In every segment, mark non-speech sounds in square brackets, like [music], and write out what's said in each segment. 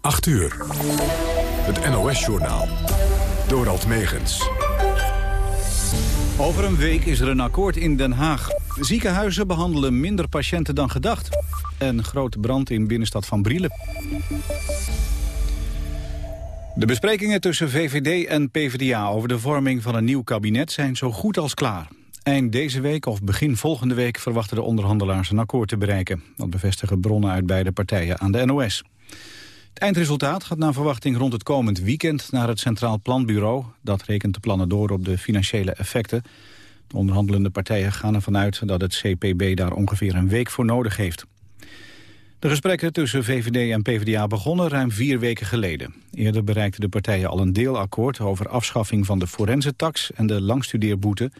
8 uur. Het NOS-journaal. Dorald Megens. Over een week is er een akkoord in Den Haag. Ziekenhuizen behandelen minder patiënten dan gedacht. En grote brand in binnenstad van Brielen. De besprekingen tussen VVD en PvdA over de vorming van een nieuw kabinet zijn zo goed als klaar. Eind deze week of begin volgende week verwachten de onderhandelaars een akkoord te bereiken. Dat bevestigen bronnen uit beide partijen aan de NOS. Het eindresultaat gaat naar verwachting rond het komend weekend naar het Centraal Planbureau. Dat rekent de plannen door op de financiële effecten. De onderhandelende partijen gaan ervan uit dat het CPB daar ongeveer een week voor nodig heeft. De gesprekken tussen VVD en PvdA begonnen ruim vier weken geleden. Eerder bereikten de partijen al een deelakkoord over afschaffing van de forensentax en de langstudeerboete.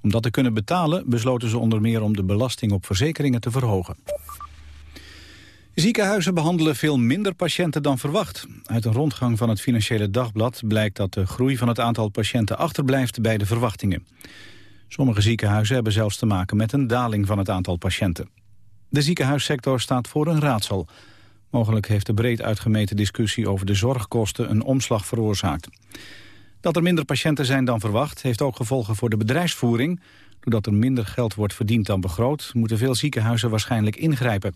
Om dat te kunnen betalen besloten ze onder meer om de belasting op verzekeringen te verhogen. Ziekenhuizen behandelen veel minder patiënten dan verwacht. Uit een rondgang van het Financiële Dagblad blijkt dat de groei van het aantal patiënten achterblijft bij de verwachtingen. Sommige ziekenhuizen hebben zelfs te maken met een daling van het aantal patiënten. De ziekenhuissector staat voor een raadsel. Mogelijk heeft de breed uitgemeten discussie over de zorgkosten een omslag veroorzaakt. Dat er minder patiënten zijn dan verwacht heeft ook gevolgen voor de bedrijfsvoering. Doordat er minder geld wordt verdiend dan begroot, moeten veel ziekenhuizen waarschijnlijk ingrijpen.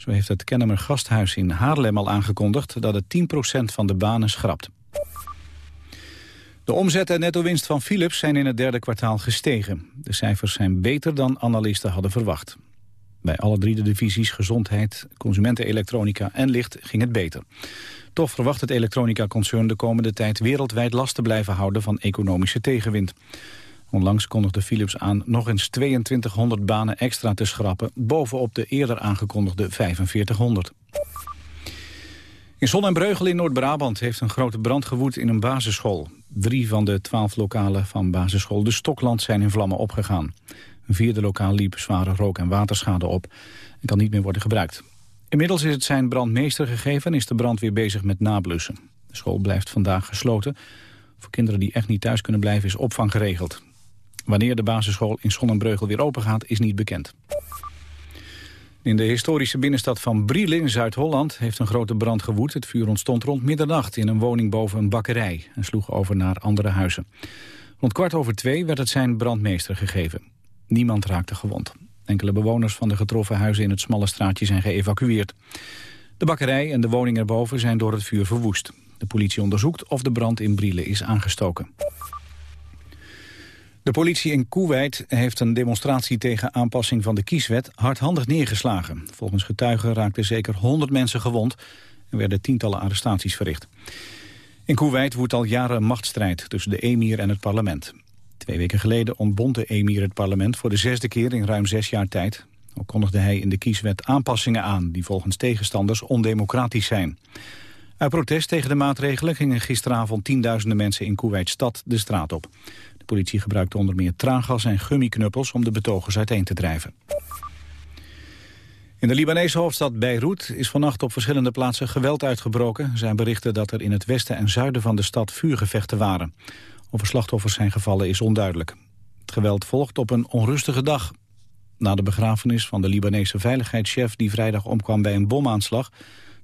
Zo heeft het Kennemer Gasthuis in Haarlem al aangekondigd dat het 10% van de banen schrapt. De omzet en netto-winst van Philips zijn in het derde kwartaal gestegen. De cijfers zijn beter dan analisten hadden verwacht. Bij alle drie de divisies gezondheid, consumentenelektronica en licht ging het beter. Toch verwacht het elektronica-concern de komende tijd wereldwijd last te blijven houden van economische tegenwind. Onlangs kondigde Philips aan nog eens 2200 banen extra te schrappen... bovenop de eerder aangekondigde 4500. In Zon en Breugel in Noord-Brabant heeft een grote brand gewoed in een basisschool. Drie van de twaalf lokalen van basisschool De Stokland zijn in vlammen opgegaan. Een vierde lokaal liep zware rook- en waterschade op en kan niet meer worden gebruikt. Inmiddels is het zijn brandmeester gegeven en is de brand weer bezig met nablussen. De school blijft vandaag gesloten. Voor kinderen die echt niet thuis kunnen blijven is opvang geregeld. Wanneer de basisschool in Sonnenbreugel weer open gaat is niet bekend. In de historische binnenstad van Brielen in Zuid-Holland heeft een grote brand gewoed. Het vuur ontstond rond middernacht in een woning boven een bakkerij en sloeg over naar andere huizen. Rond kwart over twee werd het zijn brandmeester gegeven. Niemand raakte gewond. Enkele bewoners van de getroffen huizen in het smalle straatje zijn geëvacueerd. De bakkerij en de woning erboven zijn door het vuur verwoest. De politie onderzoekt of de brand in Brielen is aangestoken. De politie in Kuwait heeft een demonstratie tegen aanpassing van de kieswet hardhandig neergeslagen. Volgens getuigen raakten zeker 100 mensen gewond en werden tientallen arrestaties verricht. In Kuwait woedt al jaren een machtsstrijd tussen de emir en het parlement. Twee weken geleden ontbond de emir het parlement voor de zesde keer in ruim zes jaar tijd. Ook kondigde hij in de kieswet aanpassingen aan die volgens tegenstanders ondemocratisch zijn. Uit protest tegen de maatregelen gingen gisteravond tienduizenden mensen in Kuwait-stad de straat op. Politie gebruikte onder meer traangas en gummiknuppels om de betogers uiteen te drijven. In de Libanese hoofdstad Beirut is vannacht op verschillende plaatsen geweld uitgebroken. Er zijn berichten dat er in het westen en zuiden van de stad vuurgevechten waren. Of er slachtoffers zijn gevallen is onduidelijk. Het geweld volgt op een onrustige dag. Na de begrafenis van de Libanese veiligheidschef die vrijdag omkwam bij een bomaanslag...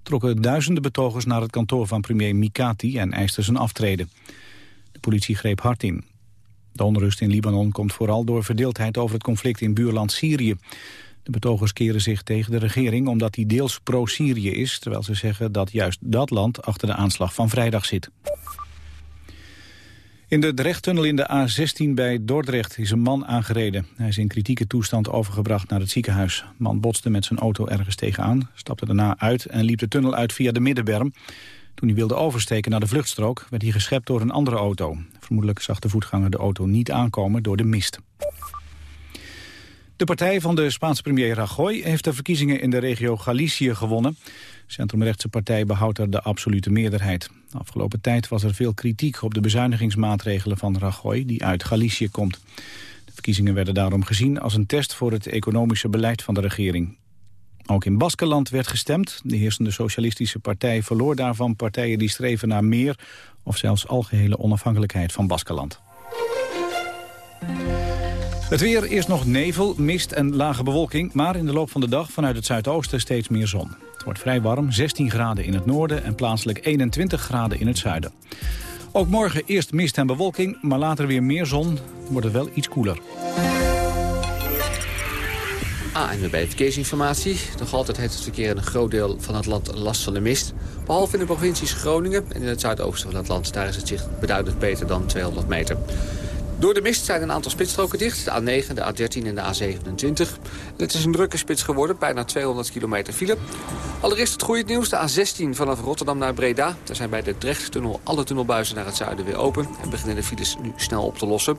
trokken duizenden betogers naar het kantoor van premier Mikati en eisten zijn aftreden. De politie greep hard in. De onrust in Libanon komt vooral door verdeeldheid over het conflict in buurland Syrië. De betogers keren zich tegen de regering omdat die deels pro-Syrië is... terwijl ze zeggen dat juist dat land achter de aanslag van vrijdag zit. In de Drechttunnel in de A16 bij Dordrecht is een man aangereden. Hij is in kritieke toestand overgebracht naar het ziekenhuis. De man botste met zijn auto ergens tegenaan, stapte daarna uit... en liep de tunnel uit via de middenberm. Toen hij wilde oversteken naar de vluchtstrook... werd hij geschept door een andere auto. Vermoedelijk zag de voetganger de auto niet aankomen door de mist. De partij van de Spaanse premier Rajoy heeft de verkiezingen in de regio Galicië gewonnen. Centrumrechtse partij behoudt er de absolute meerderheid. De afgelopen tijd was er veel kritiek op de bezuinigingsmaatregelen van Rajoy die uit Galicië komt. De verkiezingen werden daarom gezien als een test voor het economische beleid van de regering. Ook in Baskeland werd gestemd. De heersende socialistische partij verloor daarvan partijen die streven naar meer of zelfs algehele onafhankelijkheid van Baskeland. Het weer, eerst nog nevel, mist en lage bewolking... maar in de loop van de dag vanuit het zuidoosten steeds meer zon wordt vrij warm, 16 graden in het noorden en plaatselijk 21 graden in het zuiden. Ook morgen eerst mist en bewolking, maar later weer meer zon. Wordt het wel iets koeler. ANWB ah, Verkeersinformatie. Nog altijd heeft het verkeer een groot deel van het land last van de mist. Behalve in de provincies Groningen en in het zuidoosten van het land. Daar is het zicht beduidend beter dan 200 meter. Door de mist zijn een aantal spitsstroken dicht. De A9, de A13 en de A27. Het is een drukke spits geworden, bijna 200 kilometer file. Allereerst het goede nieuws, de A16 vanaf Rotterdam naar Breda. Daar zijn bij de Drechttunnel alle tunnelbuizen naar het zuiden weer open... en beginnen de files nu snel op te lossen.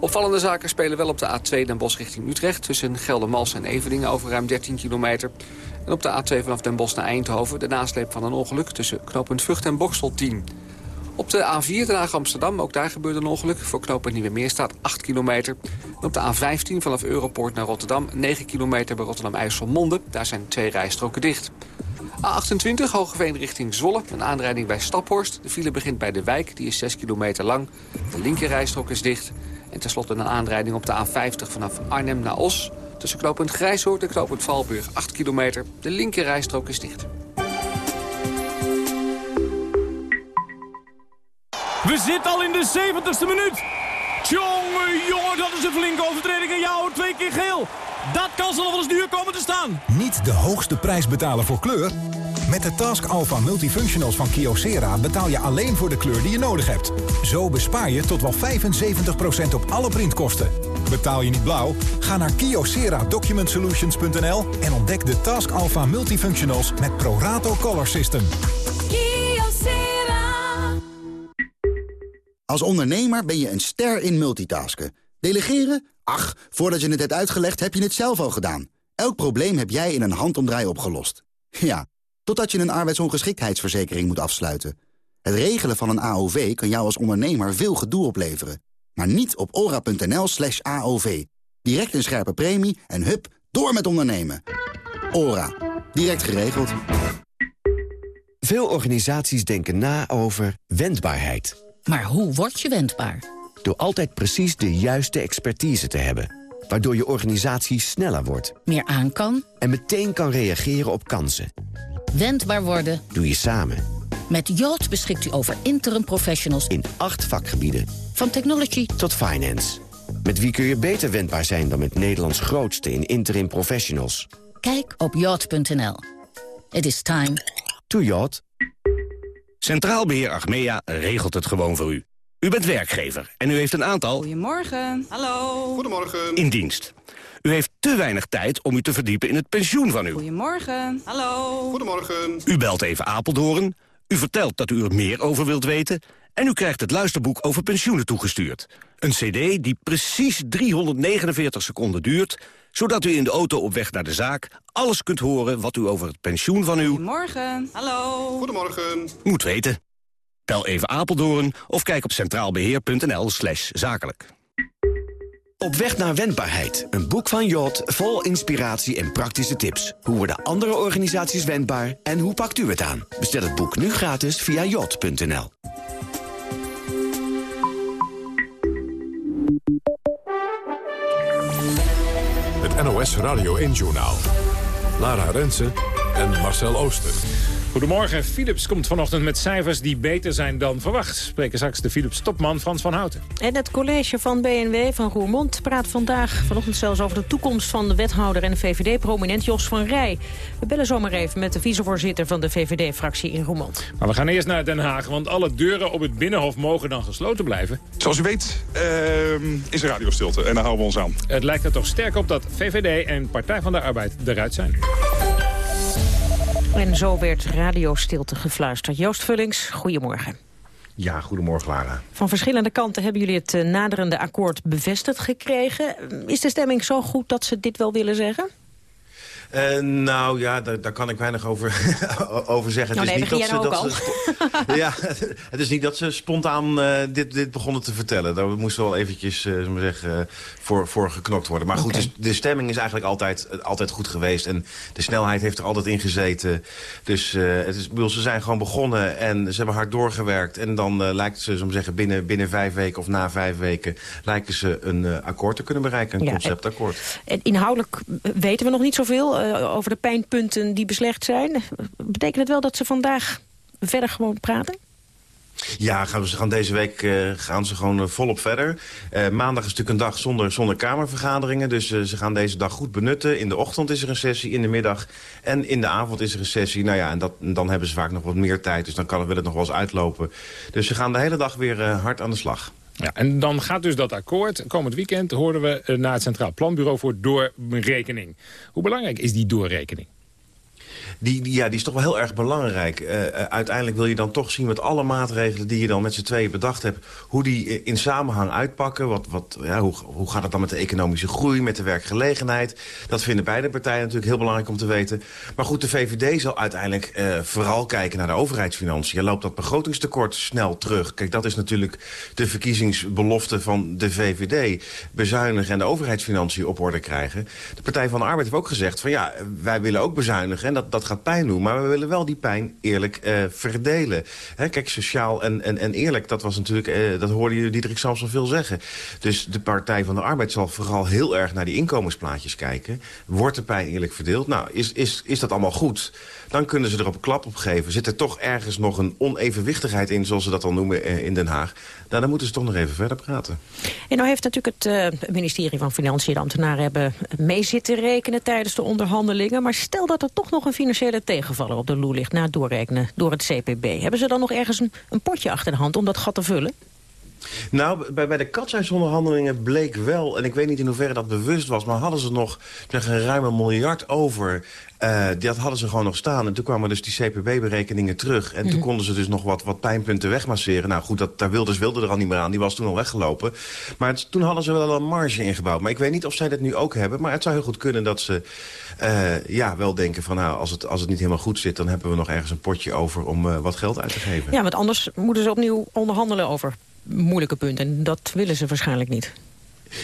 Opvallende zaken spelen wel op de A2 Den Bosch richting Utrecht... tussen Geldermals en Eveningen over ruim 13 kilometer. En op de A2 vanaf Den Bosch naar Eindhoven... de nasleep van een ongeluk tussen knooppunt Vught en Bokstel 10. Op de A4 Den Haag Amsterdam, ook daar gebeurde een ongeluk. Voor knooppunt Nieuwe Meer staat 8 kilometer. En op de A15 vanaf Europoort naar Rotterdam... 9 kilometer bij Rotterdam-IJsselmonde. Daar zijn twee rijstroken dicht. A28 Hogeveen richting Zwolle. Een aanrijding bij Staphorst. De file begint bij de wijk, die is 6 kilometer lang. De linkerrijstrook is dicht. En tenslotte een aanrijding op de A50 vanaf Arnhem naar Os. Tussen knooppunt Grijshoort en knooppunt Valburg 8 kilometer. De linkerrijstrook is dicht. We zitten al in de 70ste minuut. Tjonge, jongen, dat is een flinke overtreding. En jou twee keer geel. Dat kan ze nog wel eens duur komen te staan. Niet de hoogste prijs betalen voor kleur? Met de Task Alpha Multifunctionals van Kyocera betaal je alleen voor de kleur die je nodig hebt. Zo bespaar je tot wel 75% op alle printkosten. Betaal je niet blauw? Ga naar kyocera-document-solutions.nl en ontdek de Task Alpha Multifunctionals met Prorato Color System. Kyocera. Als ondernemer ben je een ster in multitasken. Delegeren? Ach, voordat je het hebt uitgelegd heb je het zelf al gedaan. Elk probleem heb jij in een handomdraai opgelost. Ja, totdat je een arbeidsongeschiktheidsverzekering moet afsluiten. Het regelen van een AOV kan jou als ondernemer veel gedoe opleveren. Maar niet op ora.nl slash AOV. Direct een scherpe premie en hup, door met ondernemen. Ora. Direct geregeld. Veel organisaties denken na over wendbaarheid. Maar hoe word je wendbaar? Door altijd precies de juiste expertise te hebben. Waardoor je organisatie sneller wordt. Meer aan kan. En meteen kan reageren op kansen. Wendbaar worden doe je samen. Met Yacht beschikt u over interim professionals in acht vakgebieden. Van technology tot finance. Met wie kun je beter wendbaar zijn dan met Nederlands grootste in interim professionals? Kijk op yacht.nl. It is time to yacht. Centraal Beheer Achmea regelt het gewoon voor u. U bent werkgever en u heeft een aantal... Goedemorgen. Hallo. Goedemorgen. ...in dienst. U heeft te weinig tijd om u te verdiepen in het pensioen van u. Goedemorgen. Hallo. Goedemorgen. U belt even Apeldoorn. U vertelt dat u er meer over wilt weten. En u krijgt het luisterboek over pensioenen toegestuurd. Een cd die precies 349 seconden duurt... zodat u in de auto op weg naar de zaak alles kunt horen... wat u over het pensioen van uw... Goedemorgen. Hallo. Goedemorgen. Moet weten. Bel even Apeldoorn of kijk op centraalbeheer.nl slash zakelijk. Op weg naar wendbaarheid. Een boek van Jot vol inspiratie en praktische tips. Hoe worden andere organisaties wendbaar en hoe pakt u het aan? Bestel het boek nu gratis via jot.nl. Het NOS Radio 1 Journaal. Lara Rensen en Marcel Ooster. Goedemorgen. Philips komt vanochtend met cijfers die beter zijn dan verwacht. Spreken straks de Philips-topman Frans van Houten. En het college van BNW van Roermond praat vandaag vanochtend zelfs over de toekomst van de wethouder en de VVD-prominent Jos van Rij. We bellen zomaar even met de vicevoorzitter van de VVD-fractie in Roermond. Maar we gaan eerst naar Den Haag, want alle deuren op het Binnenhof mogen dan gesloten blijven. Zoals u weet uh, is er radiostilte en daar houden we ons aan. Het lijkt er toch sterk op dat VVD en Partij van de Arbeid eruit zijn. En zo werd radiostilte gefluisterd. Joost Vullings, goedemorgen. Ja, goedemorgen Lara. Van verschillende kanten hebben jullie het eh, naderende akkoord bevestigd gekregen. Is de stemming zo goed dat ze dit wel willen zeggen? Uh, nou ja, daar, daar, kan ik weinig over, [laughs] over zeggen. Nou, het is niet dat ze, dat ze, [laughs] ja, [laughs] het is niet dat ze spontaan uh, dit, dit begonnen te vertellen. Daar moest wel eventjes uh, maar zeggen, voor, voor geknokt worden. Maar goed, okay. de, de, stemming is eigenlijk altijd, altijd goed geweest. En de snelheid heeft er altijd in gezeten. Dus het is, bedoel, ze zijn gewoon begonnen en ze hebben hard doorgewerkt. En dan lijkt ze, zo zeggen, binnen, binnen vijf weken of na vijf weken... lijken ze een akkoord te kunnen bereiken, een ja, conceptakkoord. En inhoudelijk weten we nog niet zoveel eh, over de pijnpunten die beslecht zijn. Betekent het wel dat ze vandaag verder gewoon praten? Ja, gaan ze gaan deze week uh, gaan ze gewoon uh, volop verder. Maandag is natuurlijk een dag zonder, zonder kamervergaderingen. Dus ze gaan deze dag goed benutten. In de ochtend is er een sessie, in de middag en in de avond is er een sessie. Nou ja, en, dat, dan hebben ze vaak nog wat meer tijd. Dus dan kan het nog wel eens uitlopen. Dus ze gaan de hele dag weer hard aan de slag. Ja, en dan gaat dus dat akkoord. Komend weekend horen we naar het Centraal Planbureau voor doorrekening. Hoe belangrijk is die doorrekening? Die, ja, die is toch wel heel erg belangrijk. Uh, uiteindelijk wil je dan toch zien met alle maatregelen die je dan met z'n tweeën bedacht hebt... hoe die in samenhang uitpakken. Wat, wat, ja, hoe, hoe gaat het dan met de economische groei, met de werkgelegenheid? Dat vinden beide partijen natuurlijk heel belangrijk om te weten. Maar goed, de VVD zal uiteindelijk vooral kijken naar de overheidsfinanciën. Loopt dat begrotingstekort snel terug? Kijk, dat is natuurlijk de verkiezingsbelofte van de VVD. Bezuinigen en de overheidsfinanciën op orde krijgen. De Partij van de Arbeid heeft ook gezegd van ja, wij willen ook bezuinigen... en dat, dat gaat pijn doen. Maar we willen wel die pijn eerlijk uh, verdelen. Hè, kijk, sociaal en, en, en eerlijk, dat, was natuurlijk, uh, dat hoorde je Diederik Samson veel zeggen. Dus de Partij van de Arbeid zal vooral heel erg naar die inkomensplaatjes kijken. Wordt de pijn eerlijk verdeeld? Nou, is, is, is dat allemaal goed? Dan kunnen ze er op een klap op geven. Zit er toch ergens nog een onevenwichtigheid in, zoals ze dat dan noemen uh, in Den Haag? Nou, dan moeten ze toch nog even verder praten. En nou heeft natuurlijk het ministerie van Financiën... de ambtenaren hebben mee zitten rekenen tijdens de onderhandelingen. Maar stel dat er toch nog een financiële tegenvaller op de loer ligt... na het doorrekenen door het CPB. Hebben ze dan nog ergens een, een potje achter de hand om dat gat te vullen? Nou, bij, bij de katshuisonderhandelingen bleek wel... en ik weet niet in hoeverre dat bewust was... maar hadden ze nog zeg, een ruime miljard over... Uh, dat hadden ze gewoon nog staan. En toen kwamen dus die CPB-berekeningen terug. En mm. toen konden ze dus nog wat, wat pijnpunten wegmasseren. Nou goed, dat, daar Wilders wilde er al niet meer aan. Die was toen al weggelopen. Maar het, toen hadden ze wel een marge ingebouwd. Maar ik weet niet of zij dat nu ook hebben. Maar het zou heel goed kunnen dat ze uh, ja, wel denken van... nou, als het, als het niet helemaal goed zit... dan hebben we nog ergens een potje over om uh, wat geld uit te geven. Ja, want anders moeten ze opnieuw onderhandelen over moeilijke punten. En dat willen ze waarschijnlijk niet.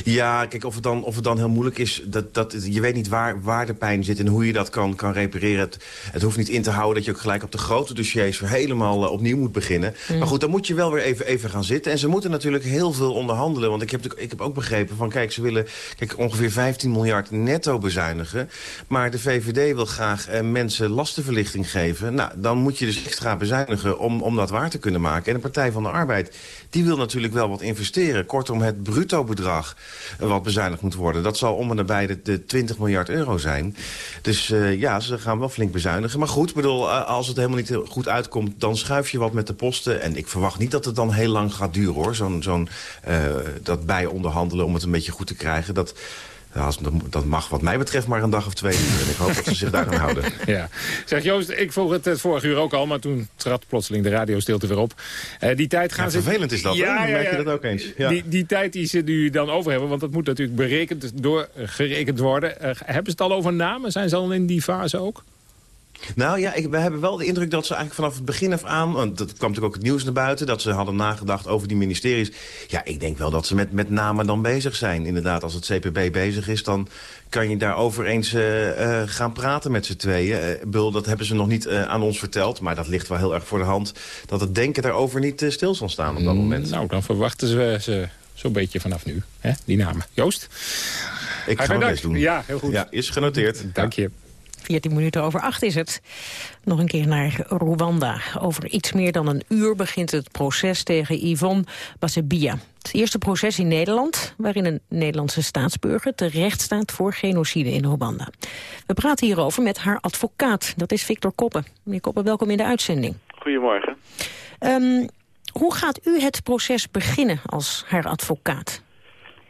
Ja, kijk, of het dan, of het dan heel moeilijk is... Dat, dat, je weet niet waar, waar de pijn zit en hoe je dat kan, kan repareren. Het, het hoeft niet in te houden dat je ook gelijk op de grote dossiers... weer helemaal uh, opnieuw moet beginnen. Mm. Maar goed, dan moet je wel weer even, even gaan zitten. En ze moeten natuurlijk heel veel onderhandelen. Want ik heb, ik heb ook begrepen van... kijk, ze willen kijk, ongeveer 15 miljard netto bezuinigen. Maar de VVD wil graag uh, mensen lastenverlichting geven. Nou, dan moet je dus extra bezuinigen om, om dat waar te kunnen maken. En de Partij van de Arbeid, die wil natuurlijk wel wat investeren. Kortom, het bruto bedrag wat bezuinigd moet worden. Dat zal om en nabij de, de 20 miljard euro zijn. Dus uh, ja, ze gaan wel flink bezuinigen. Maar goed, bedoel, als het helemaal niet goed uitkomt... dan schuif je wat met de posten. En ik verwacht niet dat het dan heel lang gaat duren, hoor. Zo'n zo'n uh, dat bij onderhandelen om het een beetje goed te krijgen. Dat dat mag wat mij betreft maar een dag of twee. En ik hoop dat ze zich daar aan houden. [laughs] Ja. Zeg Joost, ik vroeg het het vorige uur ook al... maar toen trad plotseling de radiostilte weer op. Uh, die tijd gaan ja, ze... vervelend is dat, ja, hè? merk je dat ook eens. Ja. Die, die tijd die ze nu dan over hebben... want dat moet natuurlijk berekend, doorgerekend worden. Uh, hebben ze het al over namen? Zijn ze al in die fase ook? Nou ja, ik, we hebben wel de indruk dat ze eigenlijk vanaf het begin af aan... want dat kwam natuurlijk ook het nieuws naar buiten... dat ze hadden nagedacht over die ministeries. Ja, ik denk wel dat ze met, met name dan bezig zijn. Inderdaad, als het CPB bezig is... dan kan je daarover eens uh, uh, gaan praten met z'n tweeën. Uh, Bul, dat hebben ze nog niet aan ons verteld... maar dat ligt wel heel erg voor de hand... dat het denken daarover niet stil zal staan op dat moment. Nou, dan verwachten ze, ze zo'n beetje vanaf nu, hè, die namen. Joost? Ik ga het best doen. Ja, heel goed. Ja, is genoteerd. Dank je. 14 minuten over 8 is het. Nog een keer naar Rwanda. Over iets meer dan een uur begint het proces tegen Yvonne Bassebia. Het eerste proces in Nederland, waarin een Nederlandse staatsburger terecht staat voor genocide in Rwanda. We praten hierover met haar advocaat, dat is Victor Koppen. Meneer Koppen, welkom in de uitzending. Goedemorgen. Um, hoe gaat u het proces beginnen als haar advocaat?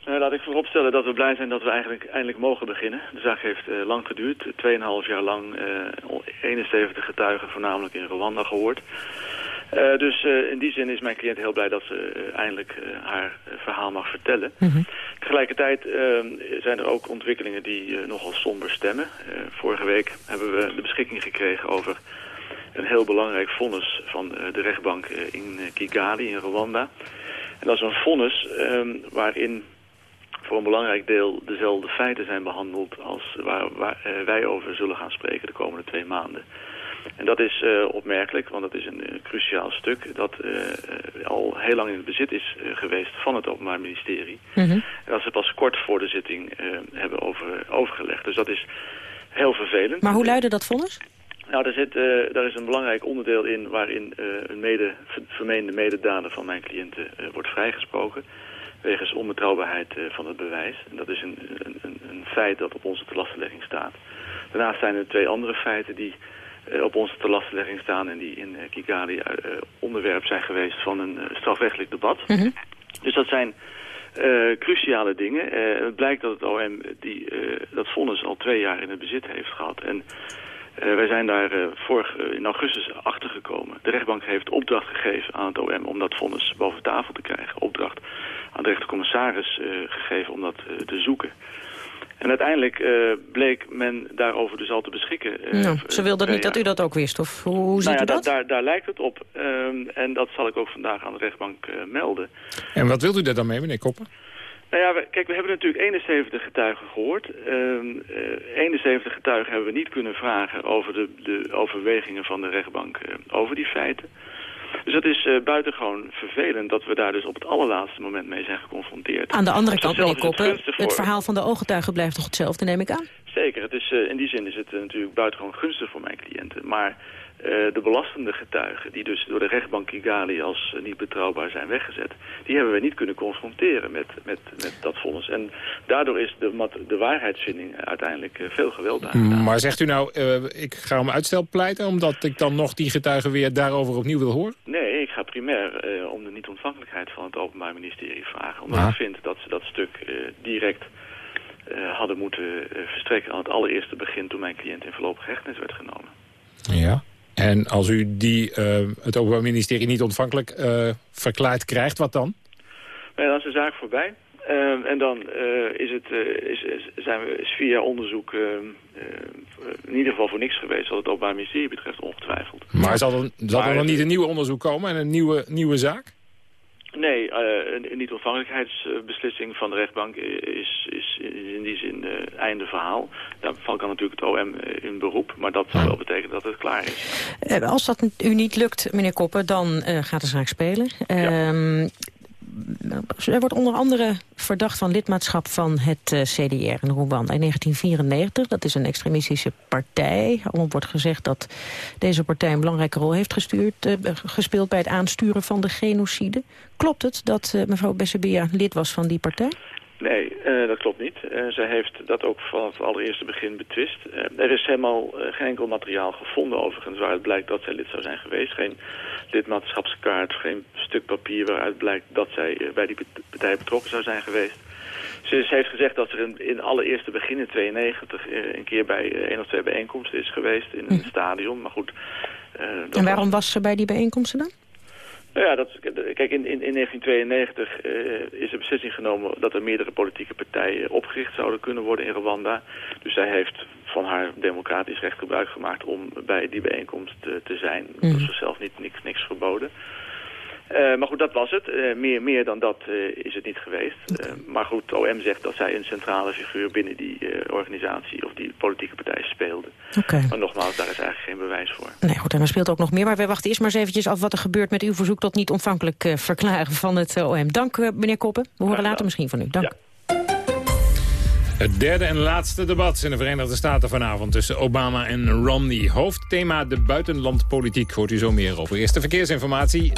Uh, laat ik vooropstellen dat we blij zijn dat we eigenlijk eindelijk mogen beginnen. De zaak heeft uh, lang geduurd, 2,5 jaar lang, uh, 71 getuigen voornamelijk in Rwanda gehoord. dus in die zin is mijn cliënt heel blij dat ze eindelijk haar verhaal mag vertellen. Mm -hmm. Tegelijkertijd zijn er ook ontwikkelingen die nogal somber stemmen. vorige week hebben we de beschikking gekregen over een heel belangrijk vonnis van de rechtbank in Kigali in Rwanda. En dat is een vonnis waarin voor een belangrijk deel dezelfde feiten zijn behandeld als waar, waar uh, wij over zullen gaan spreken de komende twee maanden. En dat is uh, opmerkelijk, want dat is een uh, cruciaal stuk dat al heel lang in het bezit is geweest van het Openbaar Ministerie. Mm -hmm. En dat ze pas kort voor de zitting hebben over, overgelegd. Dus dat is heel vervelend. Maar hoe luidde dat vonnis? Nou, daar, zit, daar is een belangrijk onderdeel in waarin een mede, vermeende mededader van mijn cliënten wordt vrijgesproken. Wegens onbetrouwbaarheid van het bewijs. En dat is een, een, een, feit dat op onze telastenlegging staat. Daarnaast zijn er twee andere feiten die op onze telastenlegging staan... en die in Kigali onderwerp zijn geweest van een strafrechtelijk debat. Mm -hmm. Dus dat zijn cruciale dingen. het blijkt dat het OM die, dat vonnis al twee jaar in het bezit heeft gehad... En uh, wij zijn daar uh, vorig, uh, in augustus achter gekomen. De rechtbank heeft opdracht gegeven aan het OM om dat vonnis boven tafel te krijgen. Opdracht aan de rechtercommissaris gegeven om dat te zoeken. En uiteindelijk bleek men daarover dus al te beschikken. Nou, ze wilden niet dat u dat ook wist, of hoe, hoe ziet nou ja, u dat? Daar, daar lijkt het op. Ehm, en dat zal ik ook vandaag aan de rechtbank melden. En wat wilt u daar dan mee, meneer Koppen? Nou ja, we, kijk, we hebben natuurlijk 71 getuigen gehoord. Uh, 71 getuigen hebben we niet kunnen vragen over de, de overwegingen van de rechtbank uh, over die feiten. Dus dat is uh, buitengewoon vervelend dat we daar dus op het allerlaatste moment mee zijn geconfronteerd. Aan de andere kant, meneer Koppen, het, het, verhaal van de ooggetuigen blijft toch hetzelfde, neem ik aan? Zeker, het is, in die zin is het natuurlijk buitengewoon gunstig voor mijn cliënten. Maar de belastende getuigen, die dus door de rechtbank Kigali als uh, niet betrouwbaar zijn weggezet, die hebben we niet kunnen confronteren met, met, met dat vonnis. En daardoor is de, de waarheidsvinding uiteindelijk uh, veel geweld aangedaan. Maar zegt u nou, ik ga om uitstel pleiten omdat ik dan nog die getuigen weer daarover opnieuw wil horen? Nee, ik ga primair om de niet-ontvankelijkheid van het Openbaar Ministerie vragen. Omdat ah. ik vind dat ze dat stuk direct hadden moeten verstrekken aan het allereerste begin toen mijn cliënt in voorlopig hechtenis werd genomen. Ja. En als u die, uh, het Openbaar Ministerie niet ontvankelijk uh, verklaard krijgt, wat dan? Nee, dan is de zaak voorbij. Uh, en dan is het, is, is, zijn we, is jaar onderzoek in ieder geval voor niks geweest... wat het Openbaar Ministerie betreft, ongetwijfeld. Maar zal er, zal er dan niet een nieuw onderzoek komen en een nieuwe, nieuwe zaak? Nee, uh, een niet-ontvankelijkheidsbeslissing van de rechtbank is, die zin uh, einde verhaal. Daarvan kan natuurlijk het OM in beroep, maar dat zou wel betekenen dat het klaar is. Uh, als dat u niet lukt, meneer Koppen, dan gaat de zaak spelen. Ja. Ehm, er wordt onder andere verdacht van lidmaatschap van het uh, CDR in Rwanda in 1994. Dat is een extremistische partij. Al wordt gezegd dat deze partij een belangrijke rol heeft gestuurd, uh, gespeeld bij het aansturen van de genocide. Klopt het dat uh, mevrouw Bessebia lid was van die partij? Nee, uh, dat klopt niet. Uh, zij heeft dat ook van het allereerste begin betwist. Uh, er is helemaal geen enkel materiaal gevonden overigens waaruit blijkt dat zij lid zou zijn geweest. Geen lidmaatschapskaart, geen stuk papier waaruit blijkt dat zij bij die partij betrokken zou zijn geweest. Ze, ze heeft gezegd dat ze in, in allereerste begin in 92 een keer bij één of twee bijeenkomsten is geweest in een hm. stadion. Maar goed. en waarom was ze bij die bijeenkomsten dan? Nou ja, dat, kijk, in, in, in 1992 uh, is er beslissing genomen dat er meerdere politieke partijen opgericht zouden kunnen worden in Rwanda. Dus zij heeft van haar democratisch recht gebruik gemaakt om bij die bijeenkomst uh, te zijn. Mm. Dat is zichzelf niet, niks, niks verboden. Uh, maar goed, dat was het. Uh, meer, meer dan dat uh, is het niet geweest. maar goed, OM zegt dat zij een centrale figuur binnen die organisatie of die politieke partij speelde. Okay. Maar nogmaals, daar is eigenlijk geen bewijs voor. Nee, goed, en er speelt ook nog meer. Maar we wachten eerst maar eens eventjes af wat er gebeurt met uw verzoek tot niet ontvankelijk verklaren van het OM. Dank, meneer Koppen. We horen later misschien van u. Dank. Ja. Het derde en laatste debat in de Verenigde Staten vanavond tussen Obama en Romney. Hoofdthema de buitenlandpolitiek. Hoort u zo meer over. Eerste verkeersinformatie.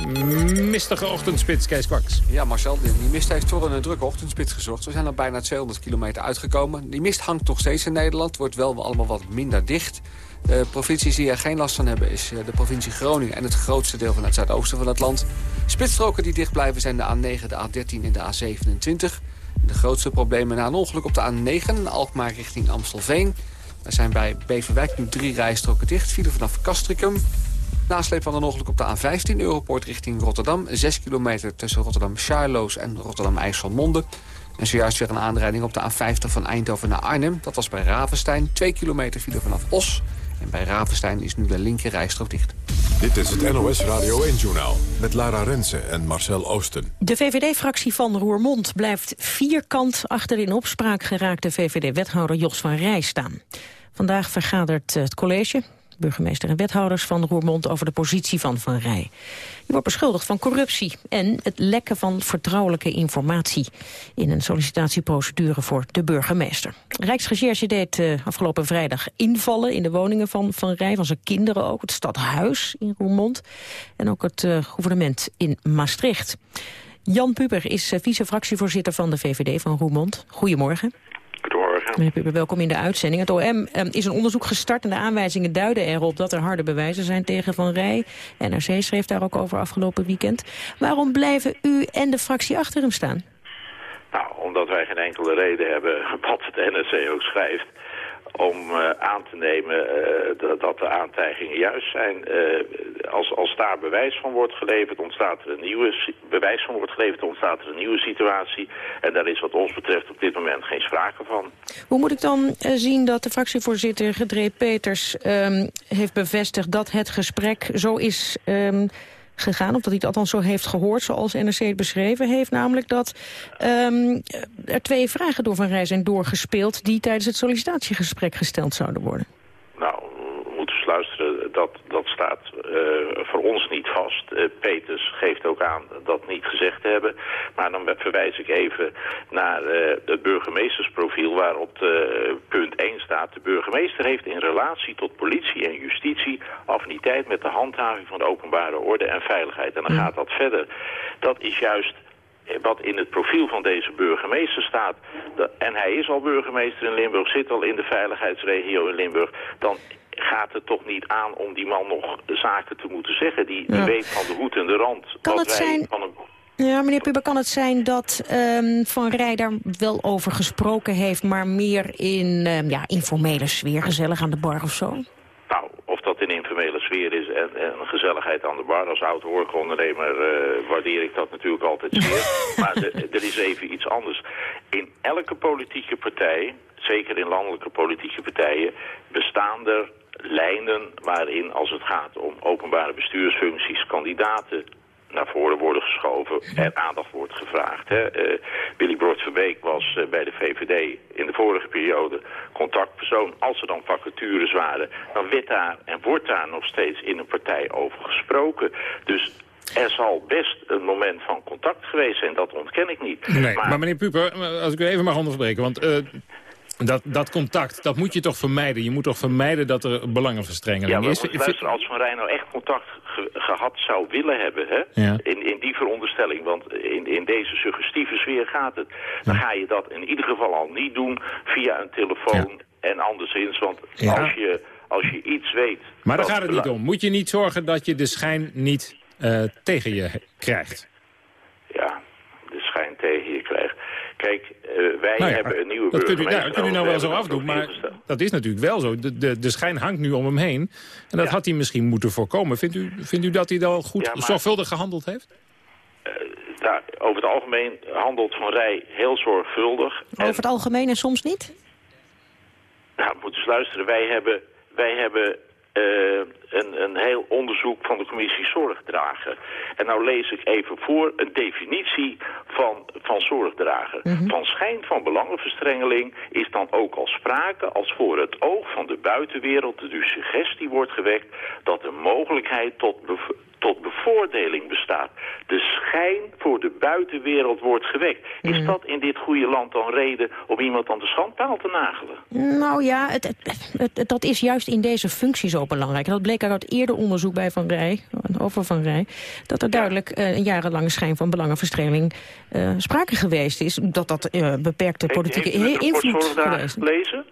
Mistige ochtendspits, Kees Kwaks. Ja, Marcel, die mist heeft voor een drukke ochtendspits gezorgd. We zijn er bijna 200 kilometer uitgekomen. Die mist hangt nog steeds in Nederland. Wordt wel allemaal wat minder dicht. De provincies die er geen last van hebben is de provincie Groningen... en het grootste deel van het zuidoosten van het land. Spitsstroken die dicht blijven zijn de A9, de A13 en de A27... De grootste problemen na een ongeluk op de A9, Alkmaar richting Amstelveen. Er zijn bij Beverwijk nu drie rijstroken dicht, vielen vanaf Castricum. Nasleep van een ongeluk op de A15, Europoort richting Rotterdam. 6 kilometer tussen Rotterdam-Charloes en Rotterdam-IJsselmonde. En zojuist weer een aanrijding op de A50 van Eindhoven naar Arnhem. Dat was bij Ravenstein. 2 kilometer vielen vanaf Os. En bij Ravenstein is nu de linker rijstrook dicht. Dit is het NOS Radio 1-journaal met Lara Rensen en Marcel Oosten. De VVD-fractie van Roermond blijft vierkant achter in opspraak geraakte VVD-wethouder Jos van Rij staan. Vandaag vergadert het college burgemeester en wethouders van Roermond over de positie van Van Rij. Wordt beschuldigd van corruptie en het lekken van vertrouwelijke informatie in een sollicitatieprocedure voor de burgemeester. Rijksrecherche deed uh, afgelopen vrijdag invallen in de woningen van Van Rij, van zijn kinderen ook, het stadhuis in Roermond en ook het uh, gouvernement in Maastricht. Jan Puber is uh, vice-fractievoorzitter van de VVD van Roermond. Goedemorgen. Meneer welkom in de uitzending. Het OM um, is een onderzoek gestart en de aanwijzingen duiden erop dat er harde bewijzen zijn tegen Van Rij. NRC schreef daar ook over afgelopen weekend. Waarom blijven u en de fractie achter hem staan? Nou, omdat wij geen enkele reden hebben [laughs] wat het NRC ook schrijft om uh, aan te nemen uh, dat, de aantijgingen juist zijn. Uh, als, als daar bewijs van wordt geleverd, ontstaat er een nieuwe bewijs van wordt geleverd, ontstaat er een nieuwe situatie. En daar is wat ons betreft op dit moment geen sprake van. Hoe moet ik dan zien dat de fractievoorzitter Gedree Peters um, heeft bevestigd dat het gesprek zo is um, gegaan, of dat hij het althans zo heeft gehoord, zoals NRC het beschreven heeft, namelijk dat um, er twee vragen door Van Rij zijn doorgespeeld die tijdens het sollicitatiegesprek gesteld zouden worden. Nou, we moeten eens luisteren, dat, dat staat uh, voor ons niet vast. Uh, Peters geeft ook aan dat niet gezegd te hebben. Maar dan verwijs ik even naar uh, het burgemeestersprofiel waarop de, punt 1 staat. De burgemeester heeft in relatie tot politie en justitie affiniteit met de handhaving van de openbare orde en veiligheid. En dan gaat dat verder. Dat is juist wat in het profiel van deze burgemeester staat... en hij is al burgemeester in Limburg, zit al in de veiligheidsregio in Limburg... dan gaat het toch niet aan om die man nog zaken te moeten zeggen. Die, die Ja. weet van de hoed en de rand. Kan wat het wij zijn- van een Ja, meneer Puber, kan het zijn dat ehm, Van Rij daar wel over gesproken heeft... maar meer in ehm, ja, informele sfeer, gezellig aan de bar of zo? Nou, of dat in informele sfeer is en, en gezelligheid aan de bar. Als oud horecaondernemer eh waardeer ik dat natuurlijk altijd zeer. [laughs] maar er is even iets anders. In elke politieke partij, zeker in landelijke politieke partijen... bestaan er lijnen waarin, als het gaat om openbare bestuursfuncties... kandidaten naar voren worden geschoven en aandacht wordt gevraagd. Hè. Eh, Willy Broert Verbeek was eh, bij de VVD in de vorige periode contactpersoon. Als er dan vacatures waren, dan werd daar en wordt daar nog steeds in een partij over gesproken. Dus er zal best een moment van contact geweest zijn, dat ontken ik niet. Nee, maar, meneer Puper, als ik u even mag onderbreken... want eh, dat, dat contact, dat moet je toch vermijden? Je moet toch vermijden dat er belangenverstrengeling Ja, is? als Van Rij nou echt contact ge- gehad zou willen hebben, hè, Ja. in, in die veronderstelling, want in, in deze suggestieve sfeer gaat het, dan ga je dat in ieder geval al niet doen via een telefoon en anderszins, want als, je, als je iets weet... Maar daar gaat het niet om. Moet je niet zorgen dat je de schijn niet eh, tegen je krijgt? Ja, de schijn tegen je krijgt. Kijk, eh, wij Nou ja, hebben een nieuwe dat kunt u, ja, dat kunt u nou wel zo afdoen, maar dat is natuurlijk wel zo. De, de, de schijn hangt nu om hem heen. En dat had hij misschien moeten voorkomen. Vindt u, vindt u dat hij dan goed Ja, maar- zorgvuldig gehandeld heeft? Nou, over het algemeen handelt Van Rij heel zorgvuldig. Over het algemeen en soms niet? Nou, moet eens luisteren. Wij hebben, wij hebben eh, een, een heel onderzoek van de commissie Zorgdrager. En nou lees ik even voor een definitie van, van zorgdrager. Van schijn van belangenverstrengeling is dan ook al sprake als voor het oog van de buitenwereld de suggestie wordt gewekt dat de mogelijkheid tot, tot bevoordeling bestaat. De schijn voor de buitenwereld wordt gewekt. Is dat in dit goede land dan reden om iemand aan de schandpaal te nagelen? Nou ja, het, het, dat is juist in deze functie zo belangrijk. Dat bleek uit eerder onderzoek bij Van Rij, over Van Rij... dat er duidelijk eh, een jarenlange schijn van belangenverstrengeling eh, sprake geweest is. Dat dat eh, beperkte politieke Heeft het invloed geweest. gelezen?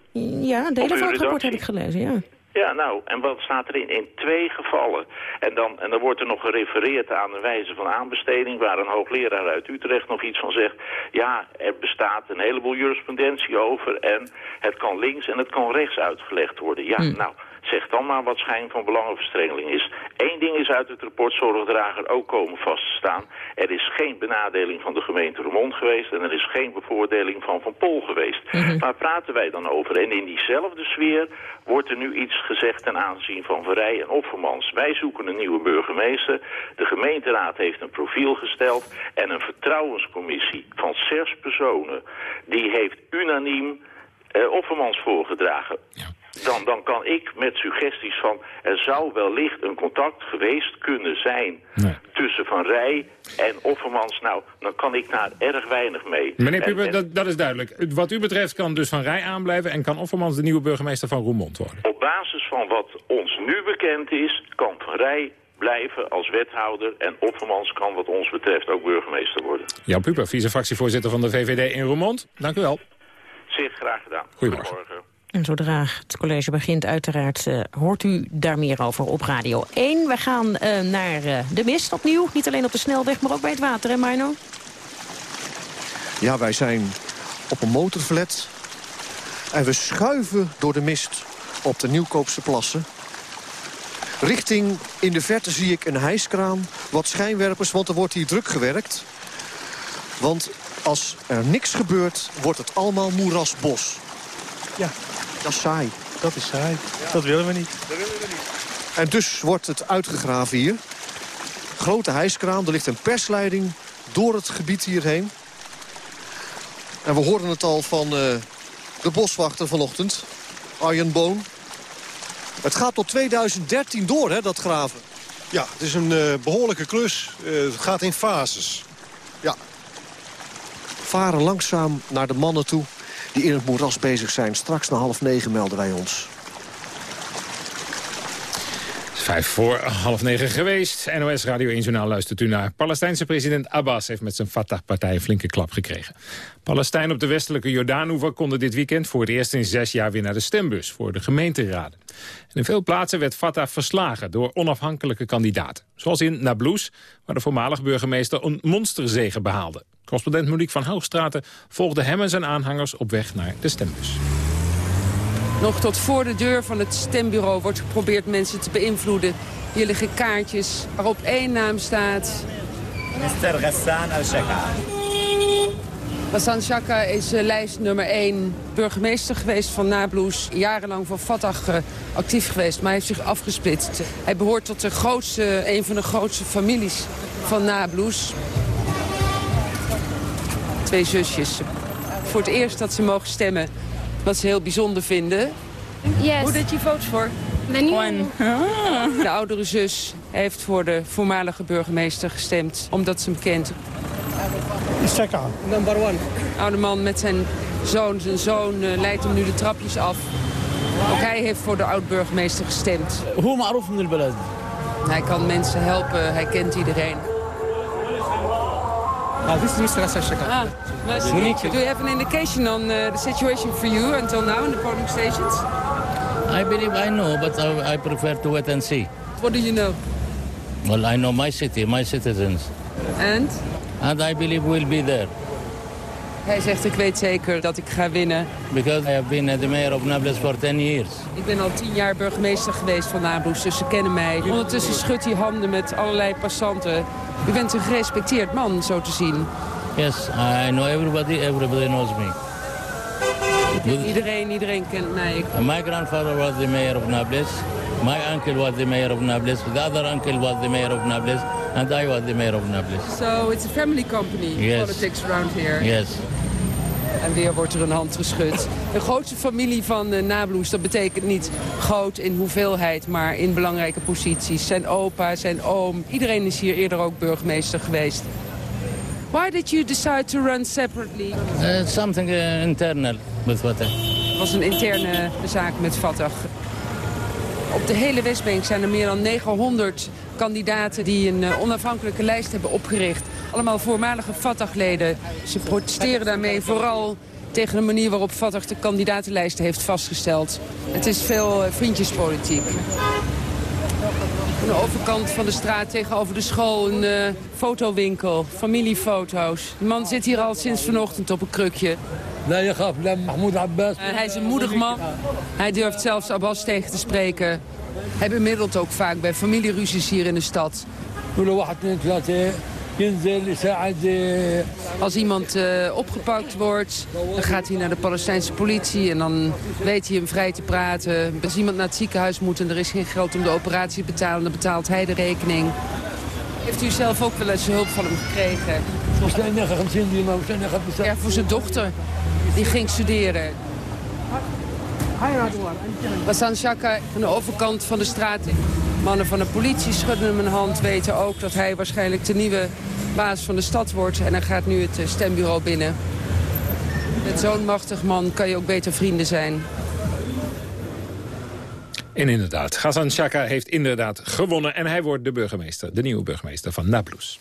Ja, delen van het rapport heb ik gelezen, ja. Ja, nou, en wat staat erin? In twee gevallen. En dan, en dan wordt er nog gerefereerd aan een wijze van aanbesteding... waar een hoogleraar uit Utrecht nog iets van zegt. Ja, er bestaat een heleboel jurisprudentie over... en het kan links en het kan rechts uitgelegd worden. Ja, nou, zeg dan maar wat schijn van belangenverstrengeling is. Eén ding is uit het rapport Zorgdrager ook komen vast te staan. Er is geen benadeling van de gemeente Roermond geweest... en er is geen bevoordeling van Van Pol geweest. Waar praten wij dan over? En in diezelfde sfeer wordt er nu iets gezegd ten aanzien van Verrij en Oppermans. Wij zoeken een nieuwe burgemeester. De gemeenteraad heeft een profiel gesteld... en een vertrouwenscommissie van zes personen... die heeft unaniem eh Oppermans voorgedragen. Dan, dan kan ik met suggesties van... er zou wellicht een contact geweest kunnen zijn tussen Van Rij en Offermans. Nou, dan kan ik daar erg weinig mee. Meneer En- Puber, en dat, dat is duidelijk. Wat u betreft kan dus Van Rij aanblijven... en kan Offermans de nieuwe burgemeester van Roermond worden. Op basis van wat ons nu bekend is, kan Van Rij blijven als wethouder... en Offermans kan wat ons betreft ook burgemeester worden. Jan Puber, vice-fractievoorzitter van de VVD in Roermond. Dank u wel. Zeer graag gedaan. Goedemorgen. En zodra het college begint, uiteraard eh, hoort u daar meer over op Radio 1. We gaan eh, naar eh, de mist opnieuw. Niet alleen op de snelweg, maar ook bij het water, hè Marno? Ja, wij zijn op een motorflat. En we schuiven door de mist op de Nieuwkoopse plassen. Richting in de verte zie ik een hijskraan, wat schijnwerpers, want er wordt hier druk gewerkt. Want als er niks gebeurt, wordt het allemaal moerasbos. Ja. Dat is saai. Dat is saai. Dat willen we niet. En dus wordt het uitgegraven hier. Grote hijskraan, er ligt een persleiding door het gebied hierheen. En we hoorden het al van eh, de boswachter vanochtend, Arjen Boon. Het gaat tot 2013 door, hè, dat graven. Ja, het is een eh, behoorlijke klus. Eh, het gaat in fases. Ja. Varen langzaam naar de mannen toe die in het moeras bezig zijn. Straks na half negen melden wij ons. Vijf voor half negen geweest. NOS Radio 1 Journaal luistert u naar. Palestijnse president Abbas heeft met zijn Fatah-partij een flinke klap gekregen. Palestijnen op de westelijke Jordaanoever konden dit weekend voor het eerst in zes jaar weer naar de stembus voor de gemeenteraden. En in veel plaatsen werd Fatah verslagen door onafhankelijke kandidaten. Zoals in Nablus, waar de voormalig burgemeester een monsterzege behaalde. Correspondent Monique van Hoogstraten volgde hem en zijn aanhangers op weg naar de stembus. Nog tot voor de deur van het stembureau wordt geprobeerd mensen te beïnvloeden. Hier liggen kaartjes waarop één naam staat. Mr. Ghassan al-Shaka. Hassan Shaka is eh, lijst nummer 1 burgemeester geweest van Nablus. Jarenlang voor Fatah eh, actief geweest, maar hij heeft zich afgesplitst. Hij behoort tot de grootste, een van de grootste families van Nablus zusjes. Voor het eerst dat ze mogen stemmen, wat ze heel bijzonder vinden. Yes. Hoe did je votes voor? One. Ah. De oudere zus heeft voor de voormalige burgemeester gestemd, omdat ze hem kent. Number one. Oude man met zijn zoon. Zijn zoon eh, leidt hem nu de trapjes af. Ook hij heeft voor de oud-burgemeester gestemd. Hoe ma'roef in de Hij kan mensen helpen, hij kent iedereen. Uh, this is Mr. Hassan Shaka. Ah, nice to meet you. Do you have an indication on uh, the situation for you until now in the polling stations? I believe I know, but I, I prefer to wait and see. What do you know? Well, I know my city, my citizens. And? And I believe we'll be there. Hij zegt, ik weet zeker dat ik ga winnen. Because I have been the mayor of Nablus for 10 years. Ik ben al tien jaar burgemeester geweest van Nablus, dus ze kennen mij. Ondertussen schudt hij handen met allerlei passanten. U bent een gerespecteerd man, zo te zien. Yes, I know everybody, everybody knows me. Iedereen, iedereen kent mij. My grandfather was the mayor of Nablus. My uncle was the mayor of Nablus. The other uncle was the mayor of Nablus. And I was the mayor of Nablus. So it's a family company, Yes. politics around here. Yes. En weer wordt er een hand geschud. De grootste familie van uh, Nablus, dat betekent niet groot in hoeveelheid, maar in belangrijke posities. Zijn opa, zijn oom, iedereen is hier eerder ook burgemeester geweest. Why did you decide to run separately? Uh, something uh, internal with I... Het was een interne zaak met Fatah. Op de hele Westbank zijn er meer dan 900 kandidaten die een eh, onafhankelijke lijst hebben opgericht. Allemaal voormalige Fatah-leden. Ze protesteren daarmee vooral tegen de manier waarop Fatah de kandidatenlijsten heeft vastgesteld. Het is veel eh, vriendjespolitiek. Aan de overkant van de straat tegenover de school een eh, fotowinkel, familiefoto's. De man zit hier al sinds vanochtend op een krukje. Uh, hij is een moedig man. Hij durft zelfs Abbas tegen te spreken. Hij bemiddelt ook vaak bij familieruzies hier in de stad. Als iemand eh, opgepakt wordt, dan gaat hij naar de Palestijnse politie... en dan weet hij hem vrij te praten. Als iemand naar het ziekenhuis moet en er is geen geld om de operatie te betalen... dan betaalt hij de rekening. Heeft u zelf ook wel eens hulp van hem gekregen? Ja, voor zijn dochter. Die ging studeren. Hassan Shaka aan de overkant van de straat. Mannen van de politie schudden hem een hand, weten ook dat hij waarschijnlijk de nieuwe baas van de stad wordt. En hij gaat nu het stembureau binnen. Met zo'n machtig man kan je ook beter vrienden zijn. En inderdaad, Ghassan Chaka heeft inderdaad gewonnen... en hij wordt de burgemeester, de nieuwe burgemeester van Nablus.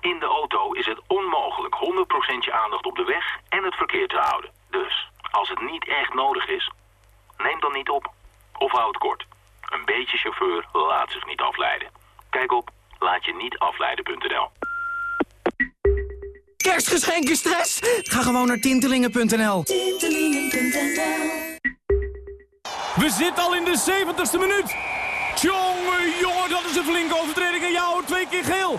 In de auto is het onmogelijk 100% je aandacht op de weg en het verkeer te houden. Dus, als het niet echt nodig is, neem dan niet op. Of houd kort. Een beetje chauffeur laat zich niet afleiden. Kijk op laatje-niet-afleiden.nl. Kerstgeschenken stress? Ga gewoon naar tintelingen.nl. We zitten al in de 70ste minuut. Tjonge jongen, dat is een flinke overtreding. En jou twee keer geel.